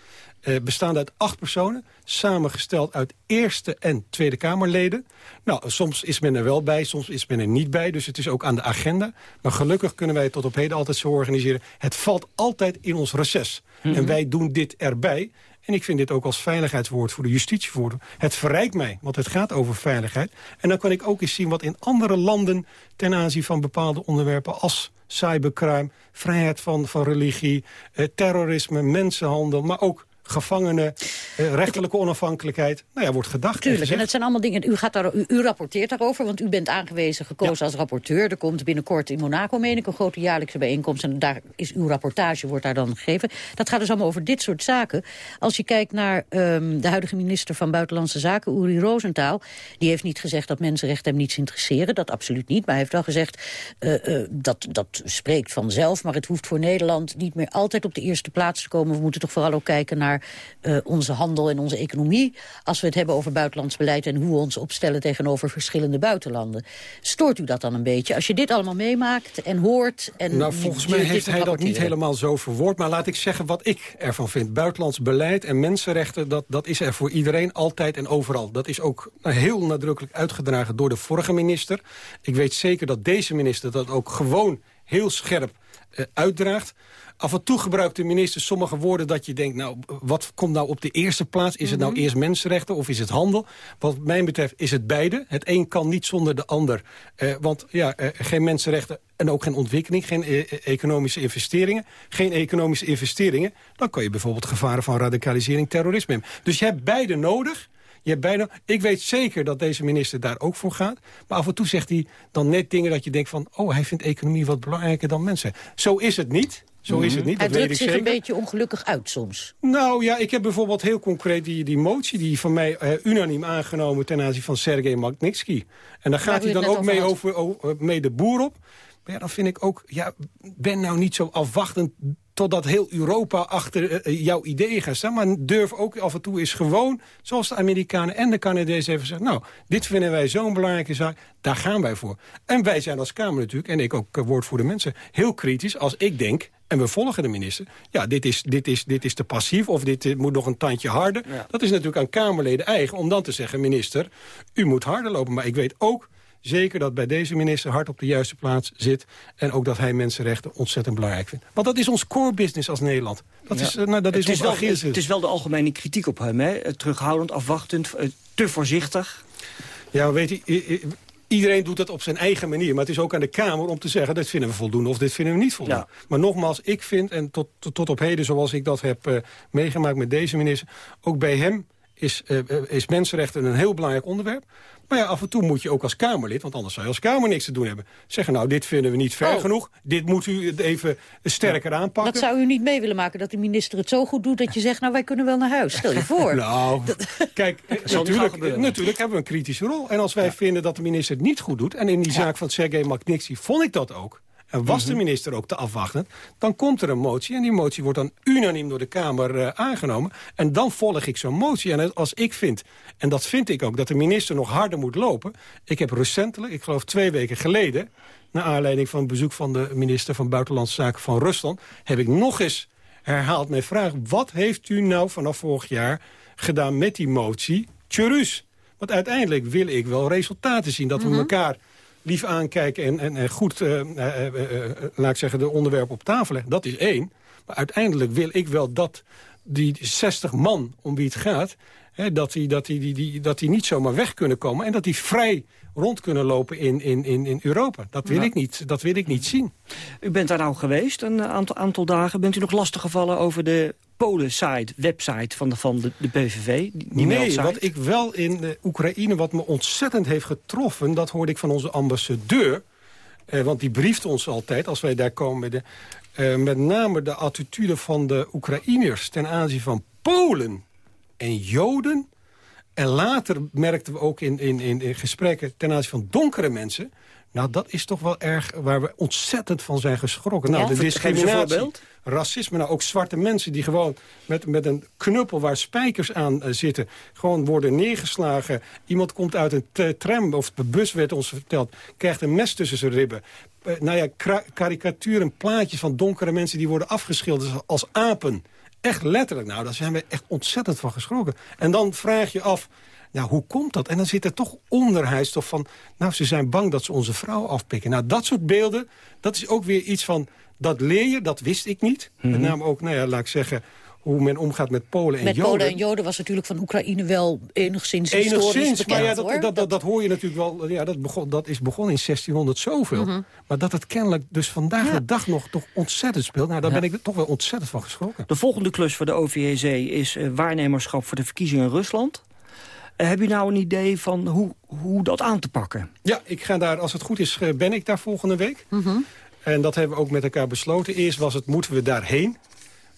eh, bestaande uit acht personen. Samengesteld uit Eerste en Tweede Kamerleden. Nou, soms is men er wel bij, soms is men er niet bij. Dus het is ook aan de agenda. Maar gelukkig kunnen wij het tot op heden altijd zo organiseren. Het valt altijd in ons reces. En wij doen dit erbij. En ik vind dit ook als veiligheidswoord voor de justitievoerder. Het verrijkt mij, want het gaat over veiligheid. En dan kan ik ook eens zien wat in andere landen... ten aanzien van bepaalde onderwerpen als cybercrime... vrijheid van, van religie, eh, terrorisme, mensenhandel... maar ook gevangenen, eh, rechterlijke onafhankelijkheid. Nou ja, wordt gedacht. en Tuurlijk, en het zijn allemaal dingen. U, gaat daar, u, u rapporteert daarover, want u bent aangewezen, gekozen als rapporteur. Er komt binnenkort in Monaco, meen ik, een grote jaarlijkse bijeenkomst. En daar is uw rapportage, wordt daar dan gegeven. Dat gaat dus allemaal over dit soort zaken. Als je kijkt naar ehm, de huidige minister van Buitenlandse Zaken, Uri Rosenthal. Die heeft niet gezegd dat mensenrechten hem niets interesseren. Dat absoluut niet. Maar hij heeft wel gezegd, eh, eh, dat, dat spreekt vanzelf. Maar het hoeft voor Nederland niet meer altijd op de eerste plaats te komen. We moeten toch vooral ook kijken naar eh, onze handel en onze economie... als we het hebben over buitenlands beleid... en hoe we ons opstellen tegenover verschillende buitenlanden. Stoort u dat dan een beetje? Als je dit allemaal meemaakt en hoort... En Nou, volgens mij heeft hij dat niet helemaal zo verwoord. Maar laat ik zeggen wat ik ervan vind. Buitenlands beleid en mensenrechten, dat, dat is er voor iedereen altijd en overal. Dat is ook heel nadrukkelijk uitgedragen door de vorige minister. Ik weet zeker dat deze minister dat ook gewoon heel scherp uitdraagt. Af en toe gebruikt de minister sommige woorden dat je denkt... nou, wat komt nou op de eerste plaats? Is het nou eerst mensenrechten of is het handel? Wat mij betreft is het beide. Het een kan niet zonder de ander. Eh, want ja, eh, geen mensenrechten en ook geen ontwikkeling... geen eh, eh, economische investeringen. Geen economische investeringen. Dan kan je bijvoorbeeld gevaren van radicalisering, terrorisme hebben. Dus je hebt beide nodig... Je hebt bijna, ik weet zeker dat deze minister daar ook voor gaat. Maar af en toe zegt hij dan net dingen dat je denkt van... oh, hij vindt economie wat belangrijker dan mensen. Zo is het niet. Zo is het niet, Hij dat weet drukt ik zich zeker. een beetje ongelukkig uit soms. Nou ja, ik heb bijvoorbeeld heel concreet die, die motie... die van mij eh, unaniem aangenomen ten aanzien van Sergej Magnitsky. En daar gaat hij dan ook mee, over over, over, mee de boer op. Maar ja, dan vind ik ook... Ja, ben nou niet zo afwachtend totdat heel Europa achter eh, eh, jouw ideeën gaat staan. Maar durf ook af en toe eens gewoon, zoals de Amerikanen en de Canadezen even zeggen... nou, dit vinden wij zo'n belangrijke zaak, daar gaan wij voor. En wij zijn als Kamer natuurlijk, en ik ook eh, woord voor de mensen... heel kritisch als ik denk, en we volgen de minister... ja, dit is, dit is, dit is te passief of dit moet nog een tandje harder. Dat is natuurlijk aan Kamerleden eigen om dan te zeggen... minister, u moet harder lopen. Maar ik weet ook zeker dat bij deze minister hard op de juiste plaats zit... en ook dat hij mensenrechten ontzettend belangrijk vindt. Want dat is ons core business als Nederland. Dat Ja. is, eh, nou, dat is het, is wel, het is wel de algemene kritiek op hem. Hè? Terughoudend, afwachtend, eh, te voorzichtig. Ja, weet je, iedereen doet dat op zijn eigen manier. Maar het is ook aan de Kamer om te zeggen... dit vinden we voldoende of dit vinden we niet voldoende. Maar nogmaals, ik vind, en tot, tot, tot op heden zoals ik dat heb eh, meegemaakt met deze minister... ook bij hem is, eh, eh, is mensenrechten een heel belangrijk onderwerp. Maar ja, af en toe moet je ook als Kamerlid, want anders zou je als Kamer niks te doen hebben... zeggen, nou, dit vinden we niet ver Oh. genoeg. Dit moet u het even sterker aanpakken. Dat zou u niet mee willen maken dat de minister het zo goed doet... dat je zegt, nou, wij kunnen wel naar huis. Stel je [LAUGHS] voor. Nou, [LAUGHS] kijk, eh, natuurlijk, natuurlijk hebben we een kritische rol. En als wij vinden dat de minister het niet goed doet... en in die zaak van Sergej Magnitsky vond ik dat ook... en was Mhm. de minister ook te afwachtend... dan komt er een motie en die motie wordt dan unaniem door de Kamer eh, aangenomen. En dan volg ik zo'n motie. En als ik vind, en dat vind ik ook, dat de minister nog harder moet lopen... ik heb recentelijk, ik geloof twee weken geleden... naar aanleiding van het bezoek van de minister van Buitenlandse Zaken van Rusland... heb ik nog eens herhaald mijn vraag... wat heeft u nou vanaf vorig jaar gedaan met die motie? Tjurus. Want uiteindelijk wil ik wel resultaten zien. Dat we elkaar lief aankijken en, en, en goed, eh, eh, eh, laat ik zeggen, de onderwerp op tafel leggen. Dat is één. Maar uiteindelijk wil ik wel dat die 60 man om wie het gaat... Hè, dat, die, dat, die, die, die, dat die niet zomaar weg kunnen komen... en dat die vrij rond kunnen lopen in, in, in, in Europa. Dat wil, Ja. ik niet, dat wil ik niet zien. U bent daar nou geweest een aantal, aantal dagen. Bent u nog lastiggevallen over de Polen-site, website van de, van de, de PVV? Die, nee, wat ik wel in de Oekraïne, wat me ontzettend heeft getroffen... dat hoorde ik van onze ambassadeur. Eh, want die brieft ons altijd, als wij daar komen... De, eh, met name de attitude van de Oekraïners ten aanzien van Polen en Joden. En later merkten we ook in, in, in, in gesprekken ten aanzien van donkere mensen... Nou, dat is toch wel erg waar we ontzettend van zijn geschrokken. Nou, Ja? de discriminatie, voorbeeld. racisme, nou ook zwarte mensen die gewoon met, met een knuppel waar spijkers aan eh, zitten... gewoon worden neergeslagen. Iemand komt uit een tram, of de bus werd ons verteld... krijgt een mes tussen zijn ribben. Eh, nou ja, karikaturen, plaatjes van donkere mensen... die worden afgeschilderd als apen. Echt letterlijk. Nou, daar zijn we echt ontzettend van geschrokken. En dan vraag je af... Nou, hoe komt dat? En dan zit er toch onderhuis van... nou, ze zijn bang dat ze onze vrouw afpikken. Nou, dat soort beelden, dat is ook weer iets van... dat leer je, dat wist ik niet. Met name ook, nou ja, laat ik zeggen... hoe men omgaat met Polen en Met Joden. Polen en Joden was natuurlijk van Oekraïne wel enigszins historisch Enigszins, bekend, maar ja, dat, hoor. dat, dat, dat hoor je natuurlijk wel. Ja, dat, begon, dat is begonnen in 1600 zoveel. Mhm. Maar dat het kennelijk dus vandaag de dag nog toch ontzettend speelt... nou, daar ben ik toch wel ontzettend van geschrokken. De volgende klus voor de OVSE is eh, waarnemerschap voor de verkiezingen in Rusland. Heb u nou een idee van hoe, hoe dat aan te pakken? Ja, ik ga daar, als het goed is, eh, ben ik daar volgende week. En dat hebben we ook met elkaar besloten. Eerst was het, moeten we daarheen?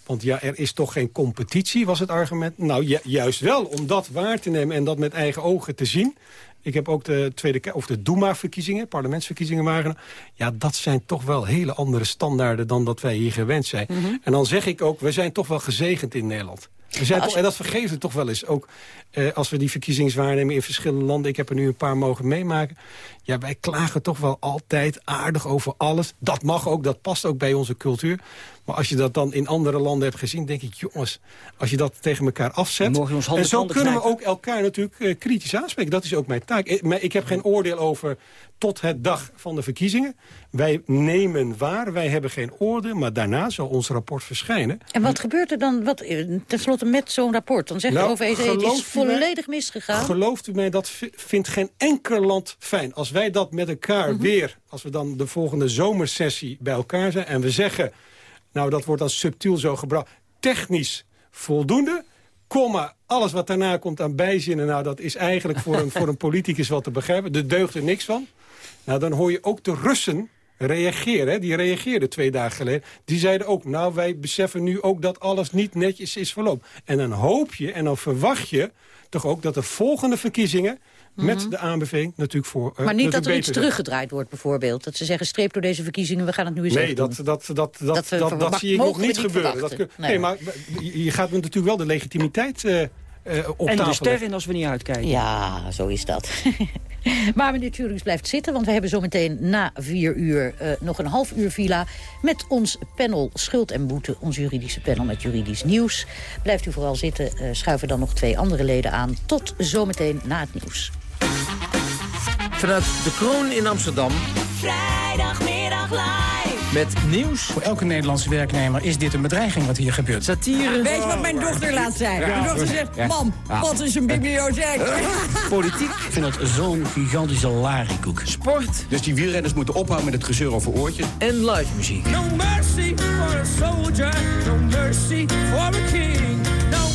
Want ja, er is toch geen competitie, was het argument. Nou, ju- juist wel, om dat waar te nemen en dat met eigen ogen te zien. Ik heb ook de Tweede of de Duma-verkiezingen, parlementsverkiezingen waren. Ja, dat zijn toch wel hele andere standaarden dan dat wij hier gewend zijn. En dan zeg ik ook, we zijn toch wel gezegend in Nederland. En dat vergeven we toch wel eens. Ook eh, als we die verkiezingswaarneming in verschillende landen... ik heb er nu een paar mogen meemaken. Ja, wij klagen toch wel altijd aardig over alles. Dat mag ook, dat past ook bij onze cultuur. Maar als je dat dan in andere landen hebt gezien... denk ik, jongens, als je dat tegen elkaar afzet... Mogen we ons handen en zo handen kunnen we ook elkaar natuurlijk eh, kritisch aanspreken. Dat is ook mijn taak. Ik, maar ik heb geen oordeel over tot het dag van de verkiezingen. Wij nemen waar, wij hebben geen oordeel... maar daarna zal ons rapport verschijnen. En wat gebeurt er dan, wat, eh, tenslotte met zo'n rapport? Dan zegt Nou, de OVSE, het is mij- volledig misgegaan. Gelooft u mij, dat vi- vindt geen enkel land fijn. Als wij dat met elkaar Mhm. weer, als we dan de volgende zomersessie bij elkaar zijn... en we zeggen, nou dat wordt dan subtiel zo gebracht... technisch voldoende, komma, alles wat daarna komt aan bijzinnen... nou dat is eigenlijk voor een, voor een [LAUGHS] politicus wel te begrijpen. Er deugt er niks van. Nou, dan hoor je ook de Russen reageren. Hè? Die reageerden twee dagen geleden. Die zeiden ook, nou, wij beseffen nu ook dat alles niet netjes is verlopen. En dan hoop je en dan verwacht je toch ook dat de volgende verkiezingen met Mhm. de aanbeveling natuurlijk voor... eh, Maar niet dat er iets zijn. teruggedraaid wordt bijvoorbeeld. Dat ze zeggen, streep door deze verkiezingen, we gaan het nu eens Nee, echt dat, doen. dat, dat, dat, dat, Dat we dat, zie ik nog niet gebeuren. Dat kun- nee, maar je gaat natuurlijk wel de legitimiteit eh, eh, op en tafel de in als we niet uitkijken. Ja, zo is dat. [LAUGHS] maar meneer Tjurings blijft zitten, want we hebben zometeen na vier uur eh, nog een half uur villa met ons panel Schuld en Boete, ons juridische panel met juridisch nieuws. Blijft u vooral zitten, eh, schuiven dan nog twee andere leden aan. Tot zometeen na het nieuws. Vanuit de Kroon in Amsterdam. Vrijdagmiddag live. Met nieuws. Voor elke Nederlandse werknemer is dit een bedreiging wat hier gebeurt. Satire. Weet je wat mijn dochter laat zei? Ja. Mijn dochter zegt, Ja. Mam, Ja. wat is een bibliotheek? Politiek. Ik vind het zo'n gigantische larikoek. Sport. Dus die wielrenners moeten ophouden met het gezeur over oortjes. En live muziek. No mercy for a soldier, no mercy for a king.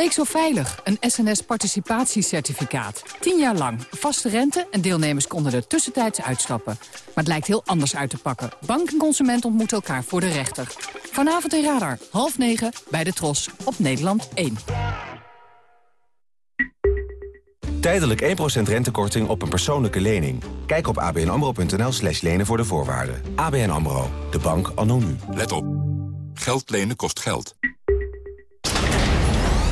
Leek zo veilig, een SNS-participatiecertificaat. 10 jaar lang, vaste rente en deelnemers konden er tussentijds uitstappen. Maar het lijkt heel anders uit te pakken. Bank en consument ontmoeten elkaar voor de rechter. Vanavond in Radar, half negen, bij de Tros, op Nederland 1. Tijdelijk 1% rentekorting op een persoonlijke lening. Kijk op abnamro.nl slash lenen voor de voorwaarden. ABN AMRO. De bank anno nu. Let op. Geld lenen kost geld.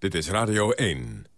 Dit is Radio 1.